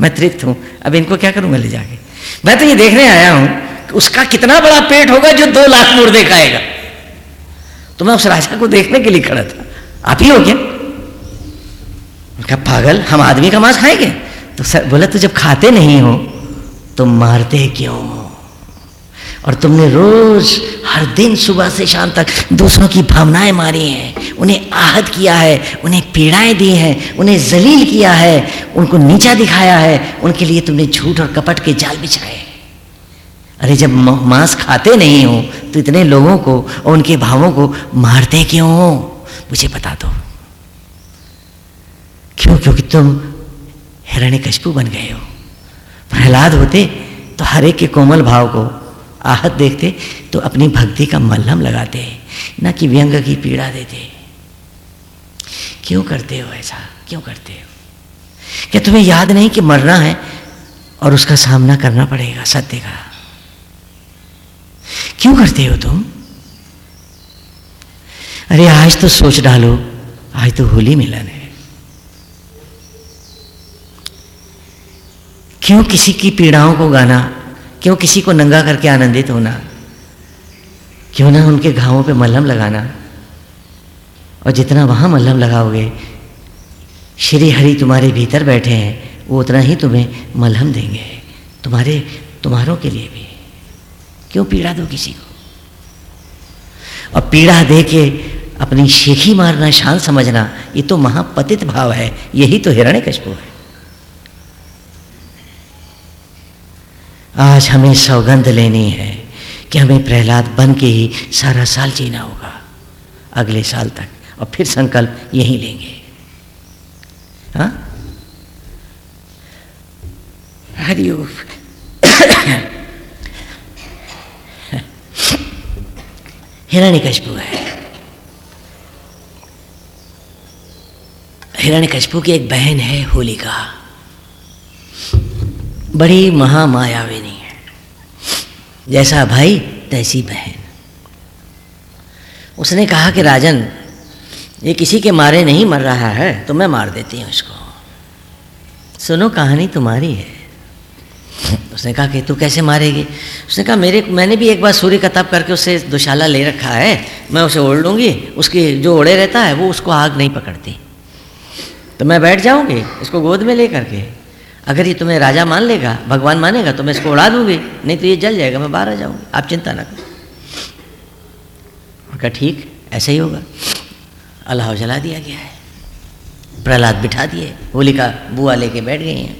मैं तृप्त हूँ। अब इनको क्या करूँगा ले जाके? मैं तो ये देखने आया हूँ कि उसका कितना बड़ा पेट होगा जो दो लाख मुर्दे खाएगा। तो मैं उस राजा को देखने के लिए खड़ा था। आप ही हो क्या उनका पागल, हम आदमी का मांस खाएँगे? तो सर बोला तो जब खाते नहीं हो तो मारते क्यों और तुमने रोज हर दिन सुबह से शाम तक दूसरों की भावनाएँ मारी हैं। उन्हें आहत किया है, उन्हें पीड़ाएँ दी हैं, उन्हें जलील किया है, उनको नीचा दिखाया है, उनके लिए तुमने झूठ और कपट के जाल बिछाए अरे जब मांस खाते नहीं हो तो इतने लोगों को और उनके भावों को मारते क्यों हो? मुझे बता दो। क्यों? क्योंकि तुम हिरण्य बन गए हो। प्रहलाद होते तो हर एक के कोमल भाव को आहत देखते तो अपनी भक्ति का मल्लम लगाते, ना कि व्यंग की पीड़ा देते। क्यों करते हो ऐसा? क्यों करते हो? क्या तुम्हें याद नहीं कि मरना है और उसका सामना करना पड़ेगा, सत्य का? क्यों करते हो तुम? अरे, आज तो सोच डालो, आज तो होली मिलन है। क्यों किसी की पीड़ाओं को गाना क्यों किसी को नंगा करके आनंदित होना? क्यों ना उनके घावों पे मलहम लगाना? और जितना वहाँ मलहम लगाओगे, श्री हरि तुम्हारे भीतर बैठे हैं, वो उतना ही तुम्हें मलहम देंगे। तुम्हारे, तुम्हारों के लिए भी। क्यों पीड़ा दो किसी को? और पीड़ा दे के अपनी शेखी मारना, शान समझना, ये तो महापतित भाव है, यही तो हिरण्य है। आज हमें सौगंध लेनी है कि हमें प्रहलाद बन के ही सारा साल जीना होगा। अगले साल तक। और फिर संकल्प यही लेंगे। हाँ? हरिओम हिरण्यकशिपु है। हिरण्यकशिपु की एक बहन है होलिका। बड़ी महामायाविनी है। जैसा भाई, तैसी बहन। उसने कहा कि राजन, ये किसी के मारे नहीं मर रहा है तो मैं मार देती हूँ इसको। सुनो, कहानी तुम्हारी है। उसने कहा कि तू कैसे मारेगी? उसने कहा, मेरे, मैंने भी एक बार सूर्य का तप करके उससे दुशाला ले रखा है, मैं उसे ओढ़ लूँगी, उसकी जो ओढ़े रहता है, वो उसको आग नहीं पकड़ती। तो मैं बैठ जाऊँगी इसको गोद में ले करके अगर ये तुम्हें राजा मान लेगा, भगवान मानेगा तो मैं इसको उड़ा दूँगी, नहीं तो ये जल जाएगा, मैं बाहर आ जाऊँगी। आप चिंता ना करो। कहा, ठीक, ऐसे ही होगा। अल्लाह जला दिया गया है। प्रहलाद बिठा दिए। होलिका बुआ लेके बैठ गई हैं।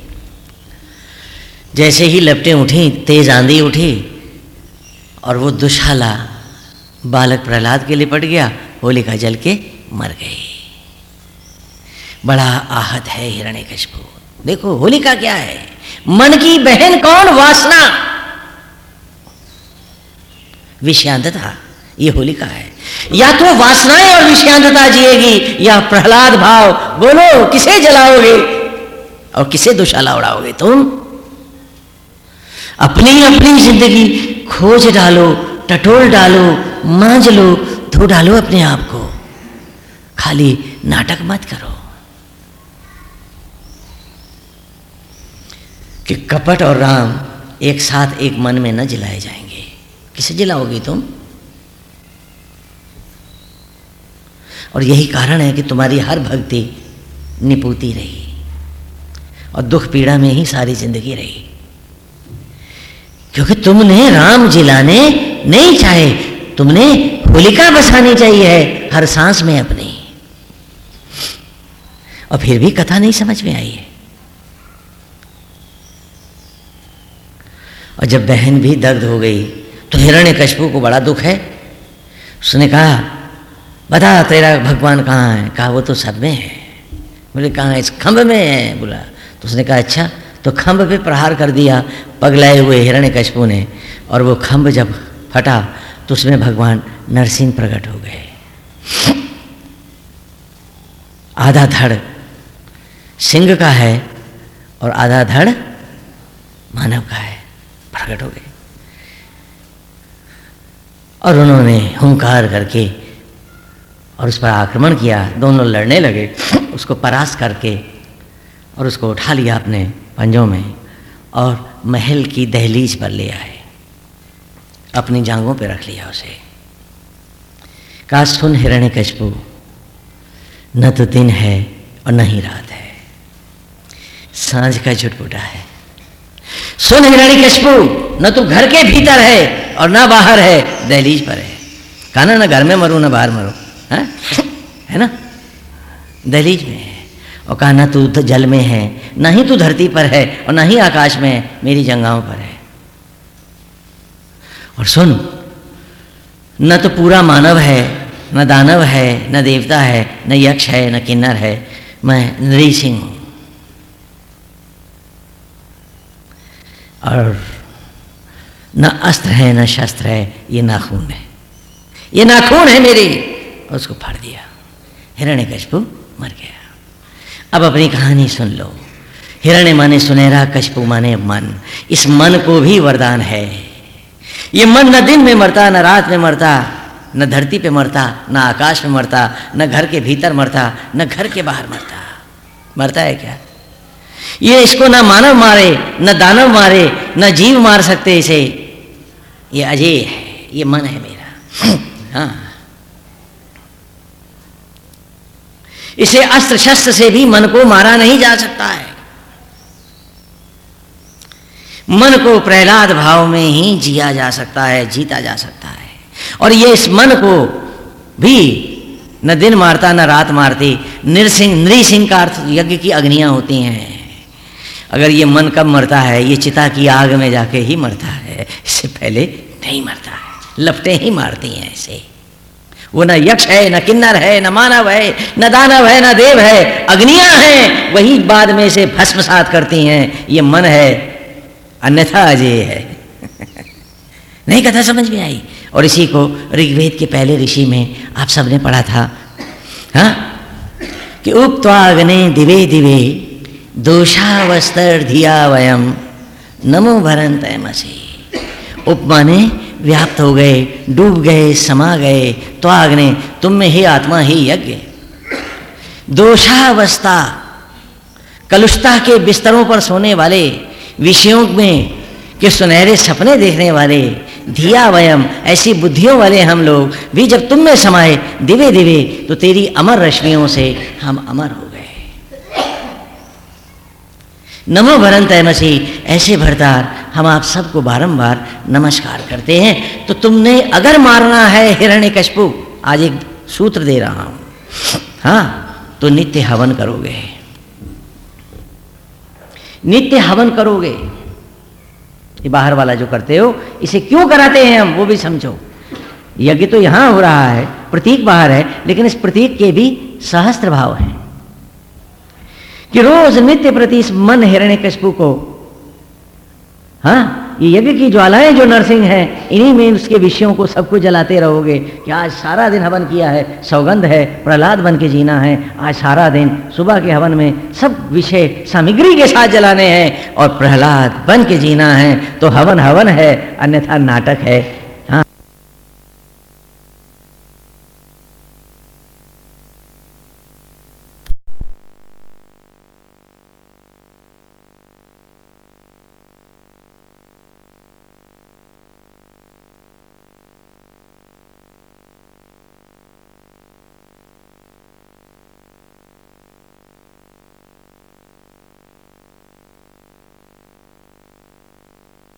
जैसे ही लपटें उठी, तेज आंधी उठी, और वो दुशाला बालक प्रहलाद के लिपट गया होलिका जल के मर गई बड़ा आहत है हिरण्य कशपू देखो, होलिका क्या है? मन की बहन कौन? वासना। विषयांतता, ये होलिका है। या तो वासनाएँ और विषयांतता जिएगी, या प्रहलाद भाव, बोलो, किसे जलाओगे? और किसे दुशाला उड़ाओगे तुम? अपनी अपनी ज़िंदगी खोज डालो, टटोल डालो, मांझ लो, धो डालो अपने आप को। खाली नाटक मत करो। कि कपट और राम एक साथ एक मन में न जिलाए जाएँगे। किसे जलाओगी तुम? और यही कारण है कि तुम्हारी हर भक्ति निपुती रही और दुख पीड़ा में ही सारी ज़िंदगी रही। क्योंकि तुमने राम जिलाने नहीं चाहे, तुमने होलिका बसानी चाहिए है हर सांस में अपनी। और फिर भी कथा नहीं समझ में आई है। और जब बहन भी दग्ध हो गई तो हिरण्य कशपू को बड़ा दुख है। उसने कहा, बता, तेरा भगवान कहाँ है? कहा, वो तो सब में है। बोले, कहाँ इस खम्भ में है? बोला। तो उसने कहा अच्छा तो खम्भ पे प्रहार कर दिया पगलाए हुए हिरण्य कशपू ने और वो खम्भ जब फटा तो उसमें भगवान नरसिंह प्रकट हो गए। आधा धड़ सिंह का है और आधा धड़ मानव का है। प्रकट हो गए। और उन्होंने हुंकार करके और उस पर आक्रमण किया, दोनों लड़ने लगे, उसको परास्त करके और उसको उठा लिया अपने पंजों में और महल की दहलीज पर ले आए। अपनी जांगों पर रख लिया उसे। कहा सुन हिरण्य कशपू न तो दिन है और न ही रात है। साँझ का झुटपुटा है। सुन हिरण्य कशपू न तू घर के भीतर है और ना बाहर है, दहलीज पर है। कहा ना ना घर में मरू, ना बाहर मरू, है? है ना? दहलीज में है। और कहा, ना तू जल में है, ना ही तू धरती पर है और ना ही आकाश में है, मेरी जंगाओं पर है। और सुन, न तो पूरा मानव है, न दानव है, न देवता है, न यक्ष है, न किन्नर है। मैं नरी सिंह हूँ। और न अस्त्र है, न शस्त्र है, ये नाखून है। ये नाखून है मेरी। उसको फाड़ दिया। हिरण्य कशपू मर गया। अब अपनी कहानी सुन लो। हिरण्य माने सुनहरा कशपू माने मन। इस मन को भी वरदान है। ये मन न दिन में मरता, न रात में मरता, न धरती पे मरता, न आकाश में मरता, न घर के भीतर मरता, न घर के बाहर मरता। मरता है क्या? ये इसको ना मानव मारे, न दानव मारे, न जीव मार सकते इसे। ये अजय है, ये मन है मेरा। [clears throat] हाँ। इसे अस्त्र शस्त्र से भी मन को मारा नहीं जा सकता है। मन को प्रहलाद भाव में ही जिया जा सकता है, जीता जा सकता है। और ये इस मन को भी न दिन मारता, न रात मारती। नृसिंह नृसिंह का अर्थ यज्ञ की अग्नियाँ होती हैं। अगर ये मन कब मरता है, ये चिता की आग में जाके ही मरता है। इससे पहले नहीं मरता है। लपटें ही मारती हैं ऐसे वो न यक्ष है, न किन्नर है, न मानव है, न दानव है, न देव है, अग्नियाँ हैं, वही बाद में से भस्मसात करती हैं। ये मन है, अन्यथा अजय है। [laughs] नहीं, कथा समझ में आई। और इसी को ऋग्वेद के पहले ऋषि में आप सबने पढ़ा था। हाँ? कि उक्त्वाग्ने दिवे दिवे दोषावस्तर धिया वयम नमो भरन तयमसी उप माने व्याप्त हो गए, डूब गए, समा गए तो आग्ने तुम में ही आत्मा, ही यज्ञ। दोषावस्था, कलुषता के बिस्तरों पर सोने वाले, विषयों में के सुनहरे सपने देखने वाले, धिया वयम ऐसी बुद्धियों वाले हम लोग, भी जब तुम में समाये, दिवे दिवे तो तेरी अमर रश्मियों से हम अमर हो गए नमो भरंत मसीह ऐसे भरतार, हम आप सबको बारंबार नमस्कार करते हैं। तो तुमने अगर मारना है हिरण्य कशपु आज एक सूत्र दे रहा हूँ। हाँ तो नित्य हवन करोगे। नित्य हवन करोगे। ये बाहर वाला जो करते हो, इसे क्यों कराते हैं हम, वो भी समझो। यज्ञ तो यहाँ हो रहा है, प्रतीक बाहर है, लेकिन इस प्रतीक के भी सहस्त्र भाव हैं। कि रोज नित्य प्रति इस मन हिरण्य कशपू को हाँ ये यज्ञ की ज्वालाएँ जो नरसिंह हैं, इन्हीं में उसके विषयों को सबको जलाते रहोगे कि आज सारा दिन हवन किया है, सौगंध है, प्रहलाद बन के जीना है, आज सारा दिन सुबह के हवन में सब विषय सामग्री के साथ जलाने हैं और प्रहलाद बन के जीना है तो हवन हवन है, अन्यथा नाटक है।